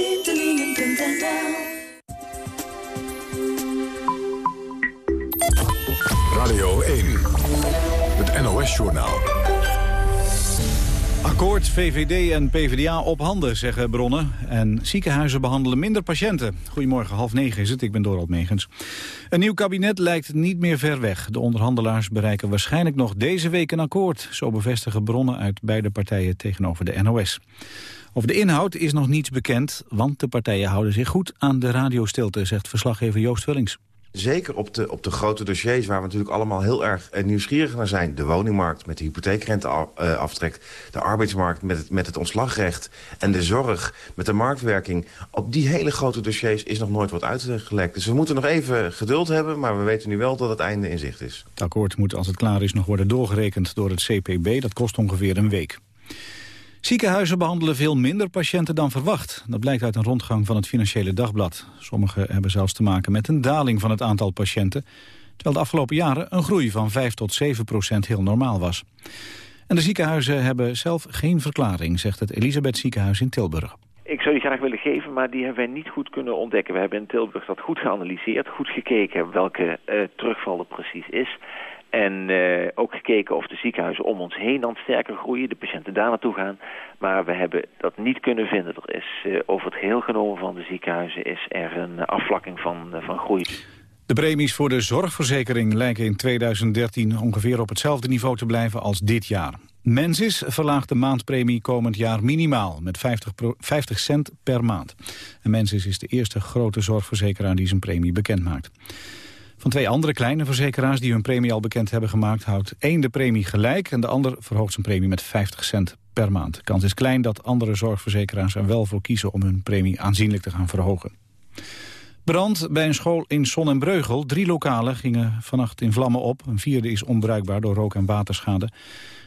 NOS-journaal. Akkoord VVD en PvdA op handen, zeggen bronnen. En ziekenhuizen behandelen minder patiënten. Goedemorgen, half negen is het, ik ben Dorald Megens. Een nieuw kabinet lijkt niet meer ver weg. De onderhandelaars bereiken waarschijnlijk nog deze week een akkoord. Zo bevestigen bronnen uit beide partijen tegenover de NOS. Over de inhoud is nog niets bekend, want de partijen houden zich goed aan de radiostilte, zegt verslaggever Joost Wellings. Zeker op de, op de grote dossiers waar we natuurlijk allemaal heel erg eh, nieuwsgierig naar zijn. De woningmarkt met de hypotheekrenteaftrek. De arbeidsmarkt met het, met het ontslagrecht. En de zorg met de marktwerking. Op die hele grote dossiers is nog nooit wat uitgelekt. Dus we moeten nog even geduld hebben. Maar we weten nu wel dat het einde in zicht is. Het akkoord moet als het klaar is nog worden doorgerekend door het CPB. Dat kost ongeveer een week. Ziekenhuizen behandelen veel minder patiënten dan verwacht. Dat blijkt uit een rondgang van het Financiële Dagblad. Sommige hebben zelfs te maken met een daling van het aantal patiënten... terwijl de afgelopen jaren een groei van 5 tot 7 procent heel normaal was. En de ziekenhuizen hebben zelf geen verklaring, zegt het Elisabeth Ziekenhuis in Tilburg. Ik zou die graag willen geven, maar die hebben wij niet goed kunnen ontdekken. We hebben in Tilburg dat goed geanalyseerd, goed gekeken welke uh, terugval er precies is... En uh, ook gekeken of de ziekenhuizen om ons heen dan sterker groeien, de patiënten daar naartoe gaan. Maar we hebben dat niet kunnen vinden. Er is uh, over het geheel genomen van de ziekenhuizen is er een afvlakking van, uh, van groei. De premies voor de zorgverzekering lijken in 2013 ongeveer op hetzelfde niveau te blijven als dit jaar. Mensis verlaagt de maandpremie komend jaar minimaal met 50, 50 cent per maand. En Mensis is de eerste grote zorgverzekeraar die zijn premie bekendmaakt. Van twee andere kleine verzekeraars die hun premie al bekend hebben gemaakt... houdt één de premie gelijk en de ander verhoogt zijn premie met 50 cent per maand. De kans is klein dat andere zorgverzekeraars er wel voor kiezen... om hun premie aanzienlijk te gaan verhogen. Brand bij een school in Son en Breugel. Drie lokalen gingen vannacht in vlammen op. Een vierde is onbruikbaar door rook- en waterschade.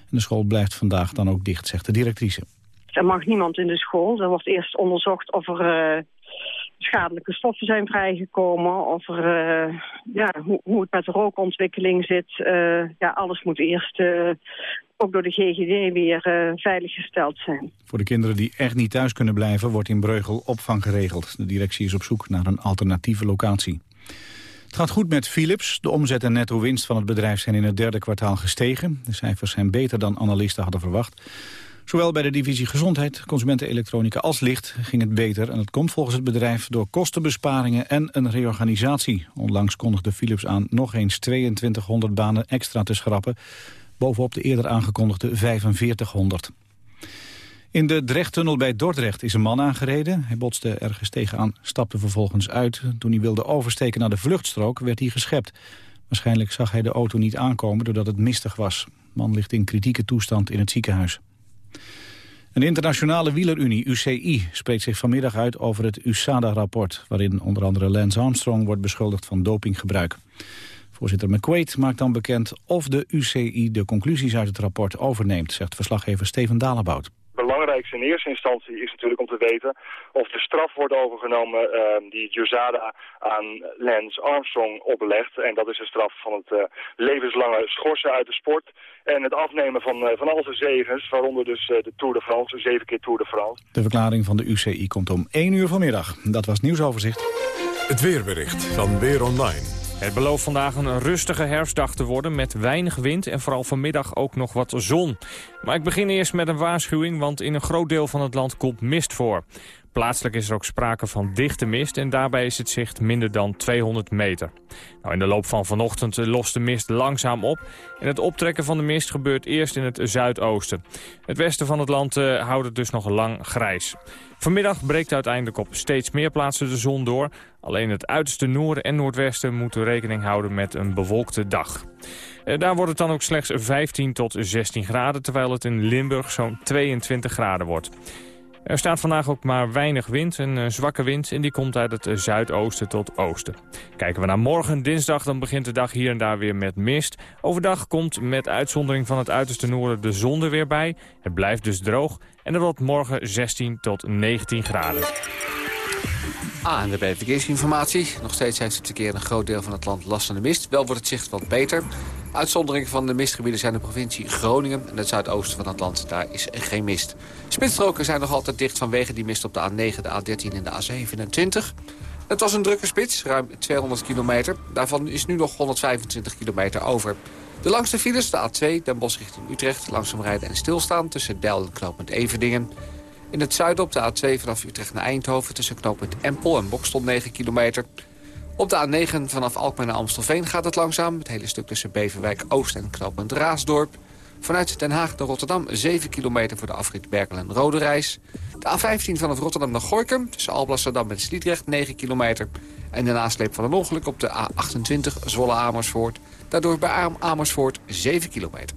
En de school blijft vandaag dan ook dicht, zegt de directrice. Er mag niemand in de school. Er wordt eerst onderzocht of er... Uh schadelijke stoffen zijn vrijgekomen. Of er, uh, ja, hoe, hoe, het met de rookontwikkeling zit. Uh, ja, alles moet eerst uh, ook door de GGD weer veiliggesteld zijn. Voor de kinderen die echt niet thuis kunnen blijven... wordt in Breugel opvang geregeld. De directie is op zoek naar een alternatieve locatie. Het gaat goed met Philips. De omzet en netto winst van het bedrijf zijn in het derde kwartaal gestegen. De cijfers zijn beter dan analisten hadden verwacht. Zowel bij de divisie Gezondheid, Consumentenelektronica als Licht ging het beter. En dat komt volgens het bedrijf door kostenbesparingen en een reorganisatie. Onlangs kondigde Philips aan nog eens 2200 banen extra te schrappen. Bovenop de eerder aangekondigde 4500. In de Drechttunnel bij Dordrecht is een man aangereden. Hij botste ergens tegenaan, stapte vervolgens uit. Toen hij wilde oversteken naar de vluchtstrook werd hij geschept. Waarschijnlijk zag hij de auto niet aankomen doordat het mistig was. De man ligt in kritieke toestand in het ziekenhuis. Een internationale wielerunie, UCI, spreekt zich vanmiddag uit over het USADA-rapport... waarin onder andere Lance Armstrong wordt beschuldigd van dopinggebruik. Voorzitter McQuaid maakt dan bekend of de UCI de conclusies uit het rapport overneemt... zegt verslaggever Steven Dalebout belangrijkste in eerste instantie is natuurlijk om te weten of de straf wordt overgenomen uh, die USADA aan Lance Armstrong oplegt. En dat is de straf van het uh, levenslange schorsen uit de sport en het afnemen van, uh, van al zijn zegens, waaronder dus de Tour de France, zeven keer Tour de France. De verklaring van de UCI komt om 1 uur vanmiddag. Dat was nieuwsoverzicht. Het weerbericht van Weer Online. Het belooft vandaag een rustige herfstdag te worden met weinig wind en vooral vanmiddag ook nog wat zon. Maar ik begin eerst met een waarschuwing, want in een groot deel van het land komt mist voor. Plaatselijk is er ook sprake van dichte mist en daarbij is het zicht minder dan 200 meter. Nou, in de loop van vanochtend lost de mist langzaam op. En het optrekken van de mist gebeurt eerst in het zuidoosten. Het westen van het land uh, houdt het dus nog lang grijs. Vanmiddag breekt uiteindelijk op steeds meer plaatsen de zon door. Alleen het uiterste noorden en noordwesten moeten rekening houden met een bewolkte dag. Eh, daar wordt het dan ook slechts 15 tot 16 graden, terwijl het in Limburg zo'n 22 graden wordt. Er staat vandaag ook maar weinig wind, een eh, zwakke wind... en die komt uit het zuidoosten tot oosten. Kijken we naar morgen, dinsdag, dan begint de dag hier en daar weer met mist. Overdag komt met uitzondering van het uiterste noorden de zon er weer bij. Het blijft dus droog en het wordt morgen 16 tot 19 graden. ANWB Verkeersinformatie. Nog steeds heeft het verkeer een groot deel van het land last van de mist. Wel wordt het zicht wat beter. Uitzondering van de mistgebieden zijn de provincie Groningen en het zuidoosten van het land. Daar is geen mist. Spitsstroken zijn nog altijd dicht vanwege die mist op de A9, de A13 en de A27. Het was een drukke spits, ruim 200 kilometer. Daarvan is nu nog 125 kilometer over. De langste files, de A2, Den Bosch richting Utrecht... langzaam rijden en stilstaan tussen Del en knooppunt Everdingen. In het zuiden op de A2 vanaf Utrecht naar Eindhoven... tussen knooppunt Empel en Bokstel 9 kilometer. Op de A9 vanaf Alkmaar naar Amstelveen gaat het langzaam. Het hele stuk tussen Beverwijk Oost en knooppunt Raasdorp. Vanuit Den Haag naar Rotterdam 7 kilometer voor de afrit Berkel en Rode Reis. De A15 vanaf Rotterdam naar Gorkum tussen Alblasserdam en Sliedrecht 9 kilometer. En de nasleep van een ongeluk op de A28 Zwolle-Amersfoort. Daardoor bij Amersfoort 7 kilometer.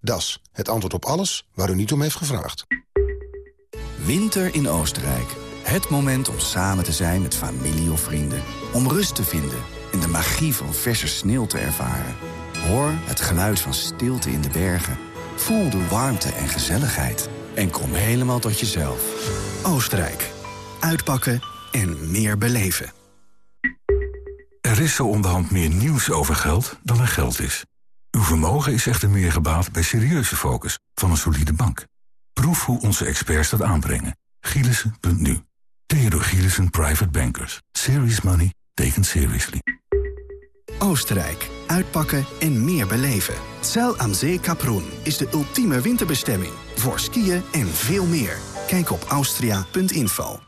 Das, het antwoord op alles waar u niet om heeft gevraagd. Winter in Oostenrijk. Het moment om samen te zijn met familie of vrienden. Om rust te vinden en de magie van verse sneeuw te ervaren. Hoor het geluid van stilte in de bergen. Voel de warmte en gezelligheid. En kom helemaal tot jezelf. Oostenrijk. Uitpakken en meer beleven. Er is zo onderhand meer nieuws over geld dan er geld is. Uw vermogen is echter meer gebaat bij serieuze focus van een solide bank. Proef hoe onze experts dat aanbrengen. Gielissen.nu. Theodor Gielissen Private Bankers. Serious money taken seriously. Oostenrijk. Uitpakken en meer beleven. Zell am See Kaprun is de ultieme winterbestemming. Voor skiën en veel meer. Kijk op austria.info.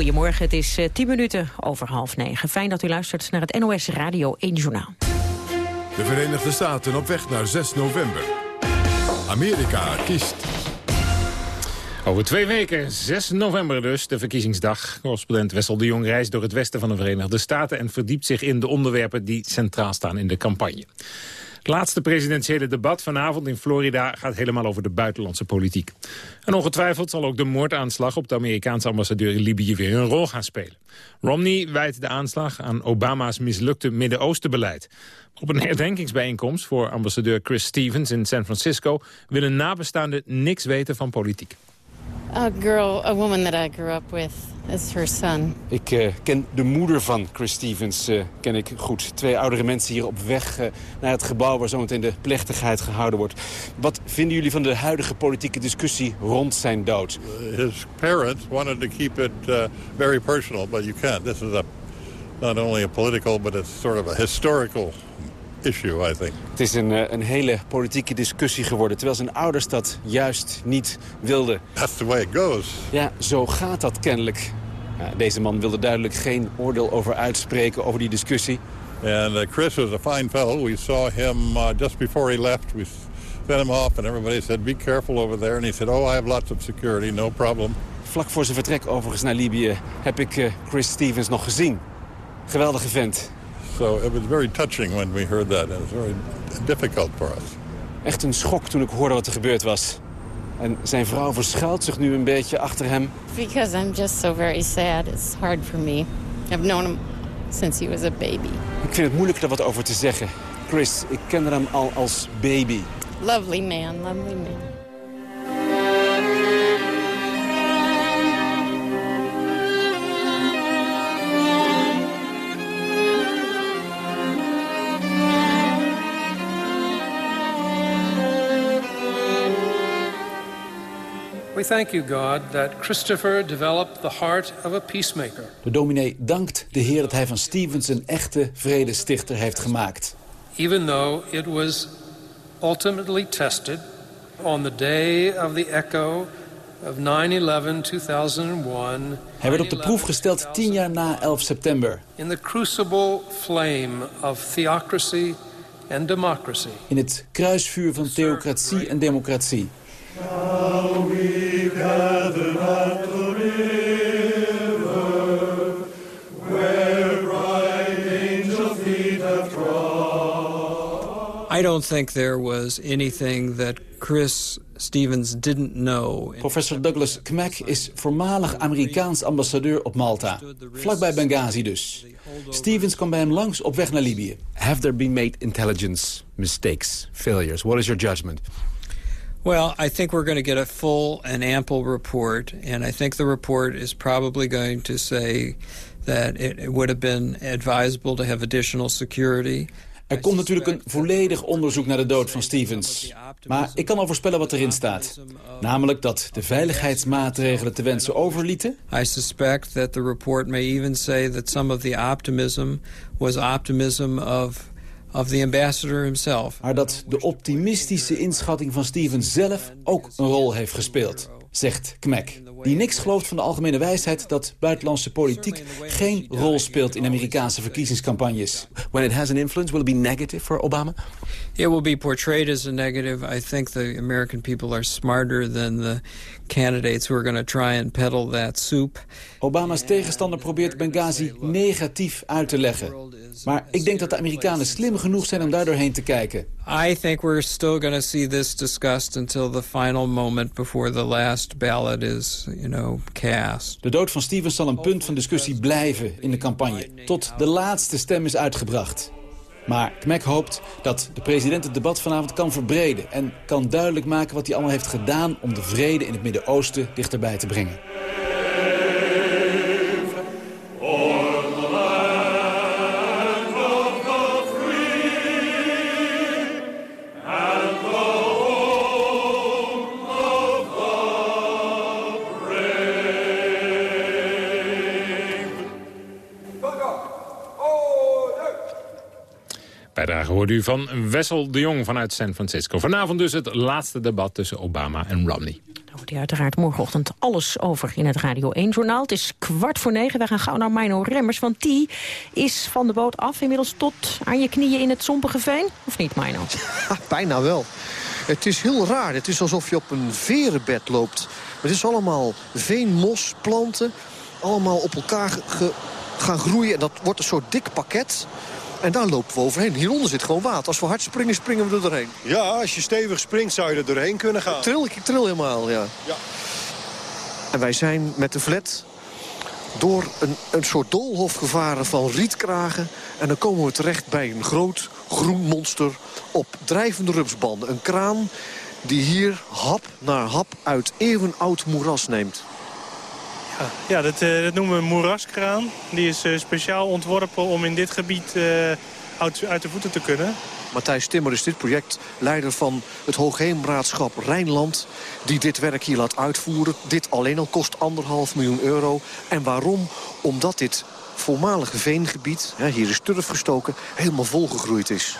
Goedemorgen, het is uh, 10 minuten over half negen. Fijn dat u luistert naar het NOS Radio 1 Journaal. De Verenigde Staten op weg naar 6 november. Amerika kiest. Over twee weken, 6 november dus, de verkiezingsdag. Correspondent Wessel de Jong reist door het westen van de Verenigde Staten... en verdiept zich in de onderwerpen die centraal staan in de campagne. Het laatste presidentiële debat vanavond in Florida gaat helemaal over de buitenlandse politiek. En ongetwijfeld zal ook de moordaanslag op de Amerikaanse ambassadeur in Libië weer een rol gaan spelen. Romney wijt de aanslag aan Obama's mislukte Midden-Oostenbeleid. Op een herdenkingsbijeenkomst voor ambassadeur Chris Stevens in San Francisco willen nabestaanden niks weten van politiek. A girl, a woman that I grew up with is her son. Ik uh, ken de moeder van Chris Stevens uh, ken ik goed. Twee oudere mensen hier op weg uh, naar het gebouw waar zometeen de plechtigheid gehouden wordt. Wat vinden jullie van de huidige politieke discussie rond zijn dood? His parents wanted to keep it very personal, but you can't. This is a, not only a political, but it's sort of a historical issue, I think. Het is een, een hele politieke discussie geworden, terwijl zijn ouders dat juist niet wilden. That's the way it goes. Ja, zo gaat dat kennelijk. Ja, deze man wilde duidelijk geen oordeel over uitspreken over die discussie. And uh, Chris was a fine fellow. We saw him uh, just before he left. We sent him off and everybody said, be careful over there. And he said, oh, I have lots of security, no problem. Vlak voor zijn vertrek overigens naar Libië heb ik uh, Chris Stevens nog gezien. Geweldige vent. So it was very touching when we heard that. It was very difficult for us. Echt een schok toen ik hoorde wat er gebeurd was. En zijn vrouw verschuilt zich nu een beetje achter hem. Because I'm just so very sad. It's hard for me. I've known him since he was a baby. Ik vind het moeilijk daar wat over te zeggen. Chris, ik kende hem al als baby. Lovely man, lovely man. We thank you, God, that Christopher developed the heart of a peacemaker. De dominee dankt de Heer dat hij van Stevens een echte vredestichter heeft gemaakt. Even though it was ultimately tested on the day of the echo of 9-11, 2001. Hij werd op de proef gesteld tien jaar na 11 september. In the crucible flame of theocracy and democracy. In het kruisvuur van theocratie en democratie. I don't think there was anything that Chris Stevens didn't know. Professor Douglas Kmek is voormalig Amerikaans ambassadeur op Malta. Vlakbij Benghazi dus. Stevens kwam bij hem langs op weg naar Libië. Have there been made intelligence mistakes, failures? What is your judgment? Well, I think we're going to get a full and ample report, and I think the report is probably going to say that it, would have been advisable to have additional security. Er komt natuurlijk een volledig onderzoek naar de dood van Stevens. Maar ik kan al voorspellen wat erin staat. Namelijk dat de veiligheidsmaatregelen te wensen overlieten. I suspect that the report may even say that some of the optimism was optimism of of the ambassador himself. Maar dat de optimistische inschatting van Stevens zelf ook een rol heeft gespeeld, zegt Kmek. Die niks gelooft van de algemene wijsheid dat buitenlandse politiek geen rol speelt in Amerikaanse verkiezingscampagnes. When it has an influence, will it be negative for Obama? It will be portrayed as a negative. I think the American people are smarter than the candidates who are going to try and peddle that soup. Obama's tegenstander probeert Benghazi negatief uit te leggen. Maar ik denk dat de Amerikanen slim genoeg zijn om daar doorheen te kijken. I think we're still going to see this discussed until the final moment before the last ballot is, you know, cast. De dood van Stevens zal een punt van discussie blijven in de campagne, tot de laatste stem is uitgebracht. Maar Kmek hoopt dat de president het debat vanavond kan verbreden... en kan duidelijk maken wat hij allemaal heeft gedaan... om de vrede in het Midden-Oosten dichterbij te brengen. Bijdrage hoorde u van Wessel de Jong vanuit San Francisco. Vanavond dus het laatste debat tussen Obama en Romney. Daar hoort u uiteraard morgenochtend alles over in het Radio 1-journaal. Het is kwart voor negen. Wij gaan gauw naar Mino Remmers, want die is van de boot af... inmiddels tot aan je knieën in het zompige veen. Of niet, Mino? [laughs] bijna wel. Het is heel raar. Het is alsof je op een verenbed loopt. Het is allemaal veenmos, planten. Allemaal op elkaar ge- gaan groeien. En dat wordt een soort dik pakket. En daar lopen we overheen. Hieronder zit gewoon water. Als we hard springen, springen we er doorheen. Ja, als je stevig springt zou je er doorheen kunnen gaan. Ik tril, ik tril helemaal, ja. Ja. En wij zijn met de flat door een, een soort doolhof gevaren van rietkragen. En dan komen we terecht bij een groot groen monster op drijvende rupsbanden. Een kraan die hier hap na hap uit eeuwenoud moeras neemt. Ja, dat, eh, dat noemen we een moeraskraan. Die is eh, speciaal ontworpen om in dit gebied eh, uit, uit de voeten te kunnen. Matthijs Timmer is dit projectleider van het Hoogheemraadschap Rijnland... die dit werk hier laat uitvoeren. Dit alleen al kost anderhalf miljoen euro. En waarom? Omdat dit voormalige veengebied, hè, hier is turf gestoken... helemaal volgegroeid is.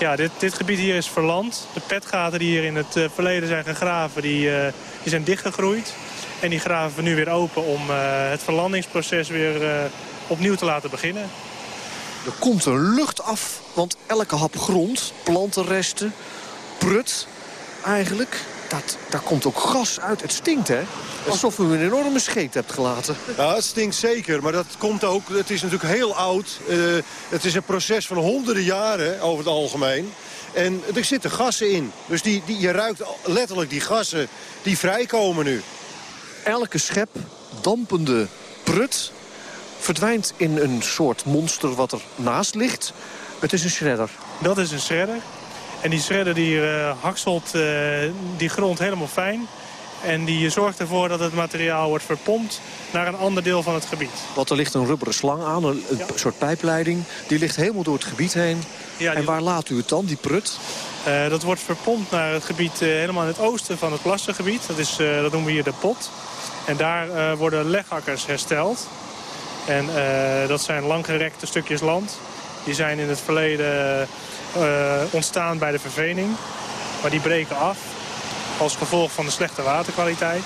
Ja, dit, dit gebied hier is verland. De petgaten die hier in het verleden zijn gegraven, die, die zijn dichtgegroeid. En die graven we nu weer open om eh, het verlandingsproces weer eh, opnieuw te laten beginnen. Er komt een lucht af, want elke hap grond, plantenresten, prut eigenlijk... Dat, daar komt ook gas uit. Het stinkt, hè? Alsof u een enorme scheet hebt gelaten. Ja, het stinkt zeker, maar dat komt ook... Het is natuurlijk heel oud. Eh, het is een proces van honderden jaren over het algemeen. En er zitten gassen in. Dus die, die, je ruikt letterlijk die gassen die vrijkomen nu. Elke schep dampende prut verdwijnt in een soort monster wat er naast ligt. Het is een shredder. Dat is een shredder. En die shredder die eh, hakselt eh, die grond helemaal fijn. En die zorgt ervoor dat het materiaal wordt verpompt naar een ander deel van het gebied. Want er ligt een rubberen slang aan, een, soort pijpleiding. Die ligt helemaal door het gebied heen. Ja, En waar laat u het dan, die prut? Eh, dat wordt verpompt naar het gebied helemaal in het oosten van het plassengebied. Dat, is, dat noemen we hier de pot. En daar eh, worden legakkers hersteld. En eh, dat zijn langgerekte stukjes land. Die zijn in het verleden eh, ontstaan bij de vervening. Maar die breken af als gevolg van de slechte waterkwaliteit.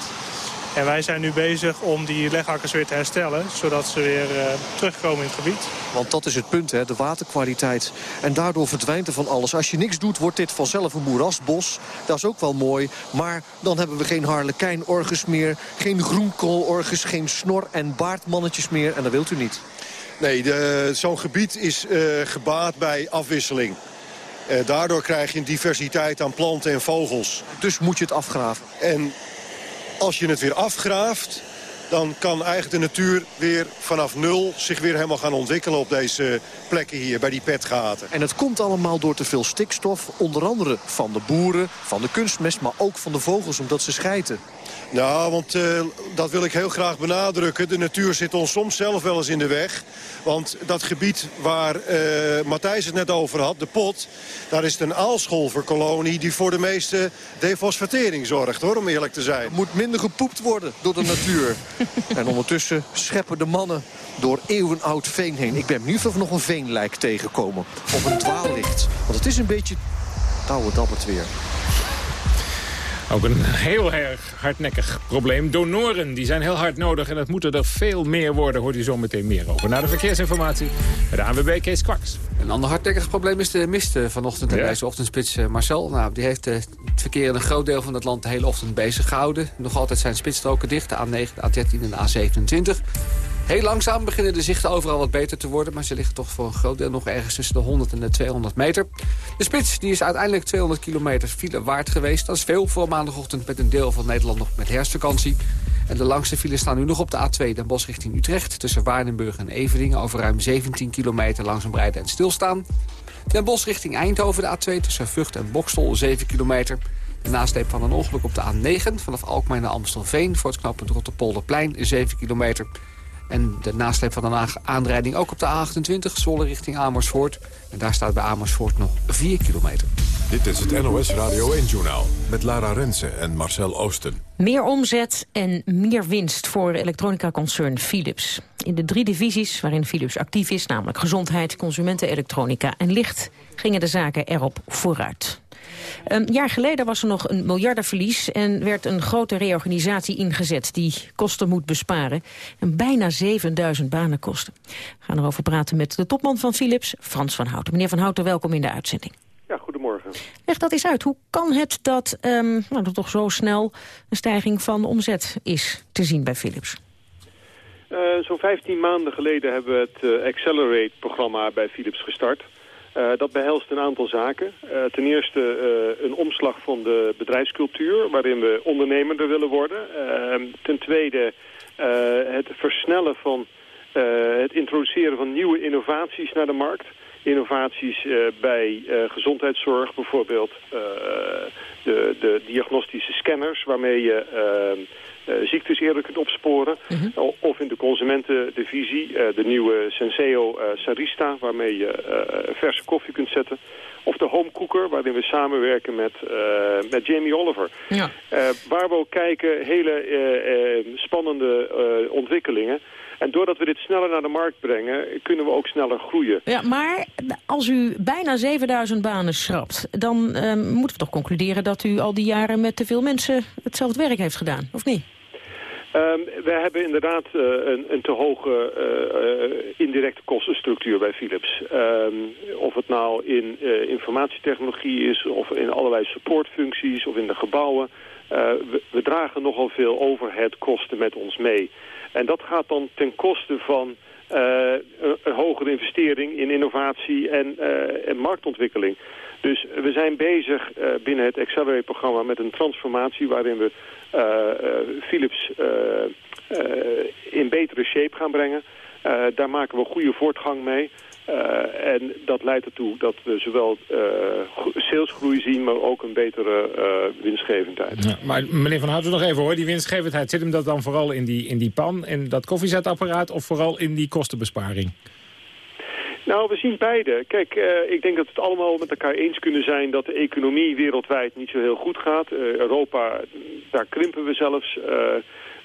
En wij zijn nu bezig om die legakkers weer te herstellen... zodat ze weer eh, terugkomen in het gebied. Want dat is het punt, hè, de waterkwaliteit. En daardoor verdwijnt er van alles. Als je niks doet, wordt dit vanzelf een moerasbos. Dat is ook wel mooi. Maar dan hebben we geen harlekijnorgels meer... geen groenkoolorgels, geen snor- en baardmannetjes meer. En dat wilt u niet. Nee, de- zo'n gebied is eh, gebaat bij afwisseling. Eh, daardoor krijg je een diversiteit aan planten en vogels. Dus moet je het afgraven. En als je het weer afgraaft, dan kan eigenlijk de natuur weer vanaf nul zich weer helemaal gaan ontwikkelen op deze plekken hier, bij die petgaten. En het komt allemaal door te veel stikstof. Onder andere van de boeren, van de kunstmest, maar ook van de vogels omdat ze schijten. Nou, want eh, dat wil ik heel graag benadrukken. De natuur zit ons soms zelf wel eens in de weg. Want dat gebied waar eh, Matthijs het net over had, de pot... daar is het een aalscholverkolonie die voor de meeste defosfatering zorgt, hoor, om eerlijk te zijn. moet minder gepoept worden door de natuur. [laughs] en ondertussen scheppen de mannen door eeuwenoud veen heen. Ik ben benieuwd of nog een veenlijk tegenkomen. Of een dwaallicht. Want het is een beetje touwe dabbert weer. Ook een heel erg hardnekkig probleem. Donoren die zijn heel hard nodig en dat moeten er veel meer worden. Hoort u zo meteen meer over. Na de verkeersinformatie bij de ANWB Kees Kwaks. Een ander hardnekkig probleem is de mist eh, vanochtend Ja. deze ochtendspits. eh, Marcel, nou, die heeft eh, het verkeer in een groot deel van het land de hele ochtend bezig gehouden. Nog altijd zijn spitsstroken dicht, de A9, de A13 en de A27. Heel langzaam beginnen de zichten overal wat beter te worden... maar ze liggen toch voor een groot deel nog ergens tussen de 100 en de 200 meter. De spits die is uiteindelijk 200 kilometer file waard geweest. Dat is veel voor maandagochtend met een deel van Nederland nog met herfstvakantie. En de langste files staan nu nog op de A2 Den Bosch richting Utrecht... tussen Waardenburg en Everdingen over ruim 17 kilometer langzaam rijden en stilstaan. Den Bosch richting Eindhoven de A2 tussen Vught en Bokstel 7 kilometer. De nasleep van een ongeluk op de A9 vanaf Alkmaar naar Amstelveen... voor het knooppunt Rotterpolderplein 7 kilometer. En de nasleep van een a- aanrijding ook op de A28, Zwolle richting Amersfoort. En daar staat bij Amersfoort nog 4 kilometer. Dit is het NOS Radio 1-journaal met Lara Rensen en Marcel Oosten. Meer omzet en meer winst voor elektronica-concern Philips. In de drie divisies waarin Philips actief is, namelijk gezondheid, consumenten, elektronica en licht, gingen de zaken erop vooruit. Een jaar geleden was er nog een miljardenverlies en werd een grote reorganisatie ingezet die kosten moet besparen en bijna 7000 banen kosten. We gaan erover praten met de topman van Philips, Frans van Houten. Meneer van Houten, welkom in de uitzending. Ja, goedemorgen. Leg dat eens uit. Hoe kan het dat um, nou, er toch zo snel een stijging van omzet is te zien bij Philips? Uh, Zo'n 15 maanden geleden hebben we het uh, Accelerate-programma bij Philips gestart. Uh, dat behelst een aantal zaken. Uh, ten eerste uh, een omslag van de bedrijfscultuur, waarin we ondernemender willen worden. ten tweede het versnellen van het introduceren van nieuwe innovaties naar de markt. Innovaties bij gezondheidszorg, bijvoorbeeld de, de diagnostische scanners, waarmee je uh, ziektes eerder kunt opsporen. Mhm. Of in de consumentendivisie uh, de nieuwe Senseo uh, Sarista, waarmee je verse koffie kunt zetten. Of de home cooker, waarin we samenwerken met, met Jamie Oliver. Ja. waar we ook kijken, hele spannende ontwikkelingen. En doordat we dit sneller naar de markt brengen, kunnen we ook sneller groeien. Ja, maar als u bijna 7000 banen schrapt, dan moeten we toch concluderen dat u al die jaren met te veel mensen hetzelfde werk heeft gedaan, of niet? Um, we hebben inderdaad uh, een, een, te hoge uh, uh, indirecte kostenstructuur bij Philips. Um, of het nou in informatietechnologie is, of in allerlei supportfuncties, of in de gebouwen. We, we, dragen nogal veel overheadkosten met ons mee. En dat gaat dan ten koste van een, een, hogere investering in innovatie en, en marktontwikkeling. Dus we zijn bezig uh, binnen het Accelerate-programma met een transformatie waarin we Philips in betere shape gaan brengen. daar maken we goede voortgang mee. En dat leidt ertoe dat we zowel salesgroei zien, maar ook een betere winstgevendheid. Ja, maar meneer Van Houten, nog even hoor. Die winstgevendheid, zit hem dat dan vooral in die, in die pan, in dat koffiezetapparaat... of vooral in die kostenbesparing? Nou, we zien beide. Kijk, uh, ik denk dat we het allemaal met elkaar eens kunnen zijn dat de economie wereldwijd niet zo heel goed gaat. Europa, daar krimpen we zelfs.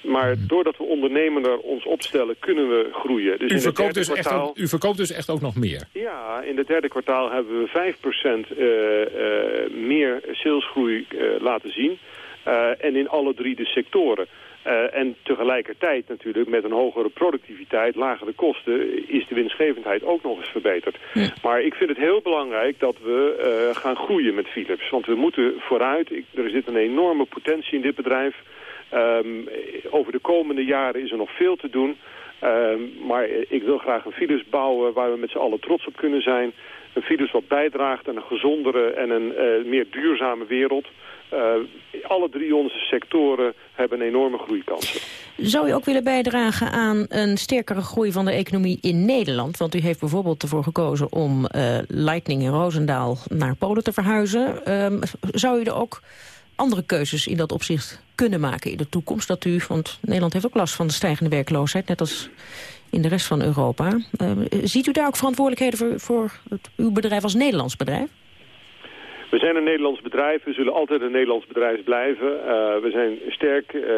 Maar doordat we ondernemender ons opstellen, kunnen we groeien. Dus u, verkoopt dus kwartaal... echt ook, u verkoopt dus echt ook nog meer? Ja, in het derde kwartaal hebben we 5% meer salesgroei laten zien. en in alle drie de sectoren. En tegelijkertijd natuurlijk met een hogere productiviteit, lagere kosten, is de winstgevendheid ook nog eens verbeterd. Ja. Maar ik vind het heel belangrijk dat we gaan groeien met Philips. Want we moeten vooruit, ik, er zit een enorme potentie in dit bedrijf. Um, over de komende jaren is er nog veel te doen. Um, maar ik wil graag een Philips bouwen waar we met z'n allen trots op kunnen zijn. Een Philips wat bijdraagt aan een gezondere en een uh, meer duurzame wereld. Uh, alle drie onze sectoren hebben enorme groeikansen. Zou u ook willen bijdragen aan een sterkere groei van de economie in Nederland? Want u heeft bijvoorbeeld ervoor gekozen om uh, Lightning in Roosendaal naar Polen te verhuizen. Um, zou u er ook andere keuzes in dat opzicht kunnen maken in de toekomst? Dat u, want Nederland heeft ook last van de stijgende werkloosheid, net als in de rest van Europa. Uh, ziet u daar ook verantwoordelijkheden voor, voor uw bedrijf als Nederlands bedrijf? We zijn een Nederlands bedrijf, we zullen altijd een Nederlands bedrijf blijven. Uh, we zijn sterk uh, uh,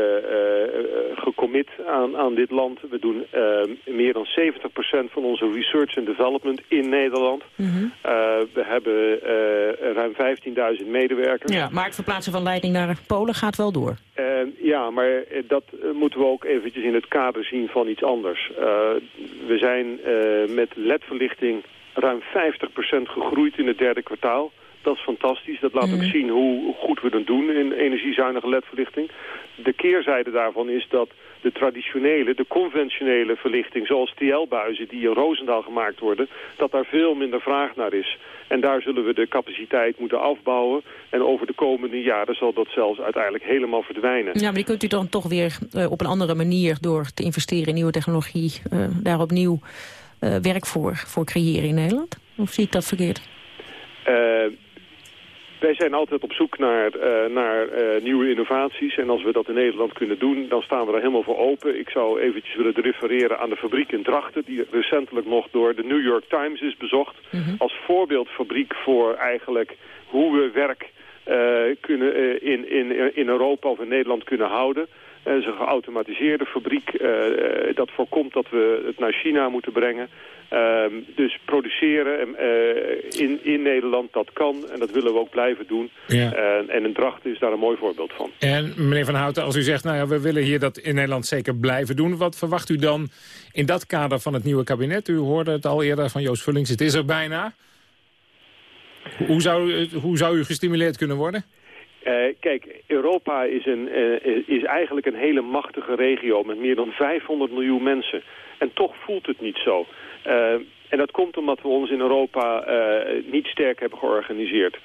gecommit aan, aan dit land. We doen meer dan 70% van onze research and development in Nederland. Mm -hmm. we hebben ruim 15.000 medewerkers. Ja, maar het verplaatsen van leiding naar Polen gaat wel door. ja, maar dat moeten we ook eventjes in het kader zien van iets anders. we zijn met ledverlichting ruim 50% gegroeid in het derde kwartaal. Dat is fantastisch. Dat laat Mhm. ook zien hoe goed we het doen in energiezuinige ledverlichting. De keerzijde daarvan is dat de traditionele, de conventionele verlichting... zoals TL-buizen die in Roosendaal gemaakt worden... dat daar veel minder vraag naar is. En daar zullen we de capaciteit moeten afbouwen. En over de komende jaren zal dat zelfs uiteindelijk helemaal verdwijnen. Ja, maar die kunt u dan toch weer uh, op een andere manier... door te investeren in nieuwe technologie... Uh, daar opnieuw uh, werk voor, voor creëren in Nederland? Of zie ik dat verkeerd? Wij zijn altijd op zoek naar, uh, naar uh, nieuwe innovaties. En als we dat in Nederland kunnen doen, dan staan we er helemaal voor open. Ik zou eventjes willen refereren aan de fabriek in Drachten... die recentelijk nog door de New York Times is bezocht. Mm -hmm. Als voorbeeldfabriek voor eigenlijk hoe we werk uh, kunnen, in, in, in Europa of in Nederland kunnen houden. Het is een geautomatiseerde fabriek. dat voorkomt dat we het naar China moeten brengen. Ehm, dus produceren in, in Nederland, dat kan en dat willen we ook blijven doen. Ja. en een dracht is daar een mooi voorbeeld van. En meneer Van Houten, als u zegt, nou ja, we willen hier dat in Nederland zeker blijven doen. Wat verwacht u dan in dat kader van het nieuwe kabinet? U hoorde het al eerder van Joost Vullings, het is er bijna. Hoe zou, hoe zou u gestimuleerd kunnen worden? Uh, kijk, Europa is, een, uh, is eigenlijk een hele machtige regio met meer dan 500 miljoen mensen. En toch voelt het niet zo. Uh, en dat komt omdat we ons in Europa niet sterk hebben georganiseerd.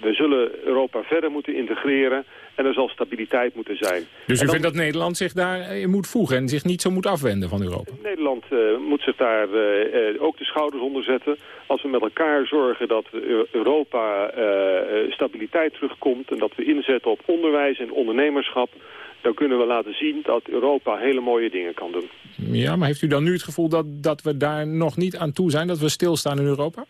we zullen Europa verder moeten integreren en er zal stabiliteit moeten zijn. Dus u vindt dat Nederland zich daarin moet voegen en zich niet zo moet afwenden van Europa? Nederland uh, moet zich daar uh, ook de schouders onder zetten. Als we met elkaar zorgen dat Europa uh, stabiliteit terugkomt... en dat we inzetten op onderwijs en ondernemerschap... dan kunnen we laten zien dat Europa hele mooie dingen kan doen. Ja, maar heeft u dan nu het gevoel dat, dat we daar nog niet aan toe zijn? Dat we stilstaan in Europa?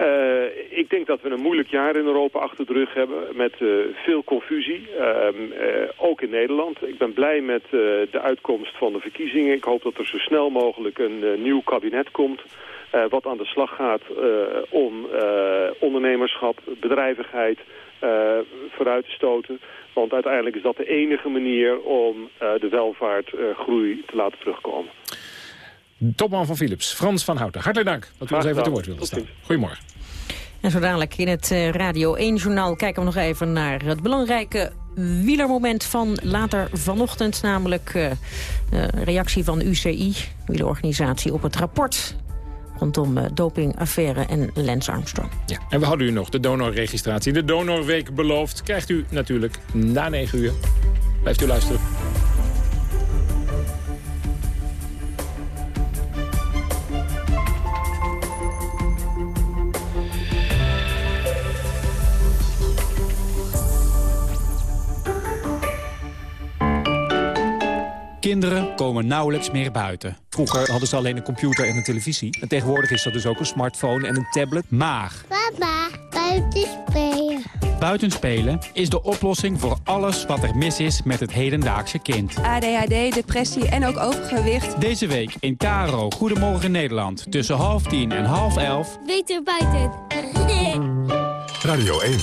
Uh, ik denk dat we een moeilijk jaar in Europa achter de rug hebben met uh, veel confusie, uh, ook in Nederland. Ik ben blij met de uitkomst van de verkiezingen. Ik hoop dat er zo snel mogelijk een nieuw kabinet komt wat aan de slag gaat om ondernemerschap, bedrijvigheid vooruit te stoten. Want uiteindelijk is dat de enige manier om de welvaartgroei te laten terugkomen. Topman van Philips, Frans van Houten. Hartelijk dank dat u ons even te woord wilde staan. Goedemorgen. En zo dadelijk in het eh, Radio 1-journaal kijken we nog even naar het belangrijke wielermoment van later vanochtend. Namelijk uh, reactie van UCI, wielerorganisatie, op het rapport rondom uh, dopingaffaire en Lance Armstrong. Ja, en we houden u nog de donorregistratie. De Donorweek beloofd krijgt u natuurlijk na 9 uur. Blijft u luisteren. Kinderen komen nauwelijks meer buiten. Vroeger hadden ze alleen een computer en een televisie. En tegenwoordig is dat dus ook een smartphone en een tablet. Maar... Papa, buiten spelen. Buitenspelen is de oplossing voor alles wat er mis is met het hedendaagse kind. ADHD, depressie en ook overgewicht. Deze week in Karo Goedemorgen Nederland. Tussen half tien en half elf. Beter buiten. Radio 1.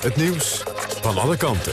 Het nieuws van alle kanten.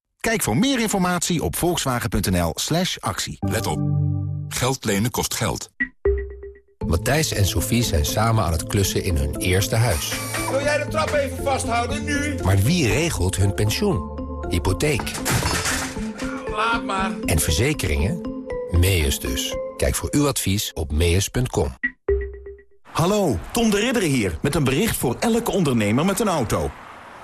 Kijk voor meer informatie op volkswagen.nl slash actie. Let op. Geld lenen kost geld. Matthijs en Sophie zijn samen aan het klussen in hun eerste huis. Wil jij de trap even vasthouden, nu? Maar wie regelt hun pensioen? Hypotheek. Laat maar. En verzekeringen? Meus dus. Kijk voor uw advies op meus.com. Hallo, Tom de Ridder hier met een bericht voor elke ondernemer met een auto.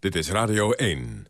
Dit is Radio 1.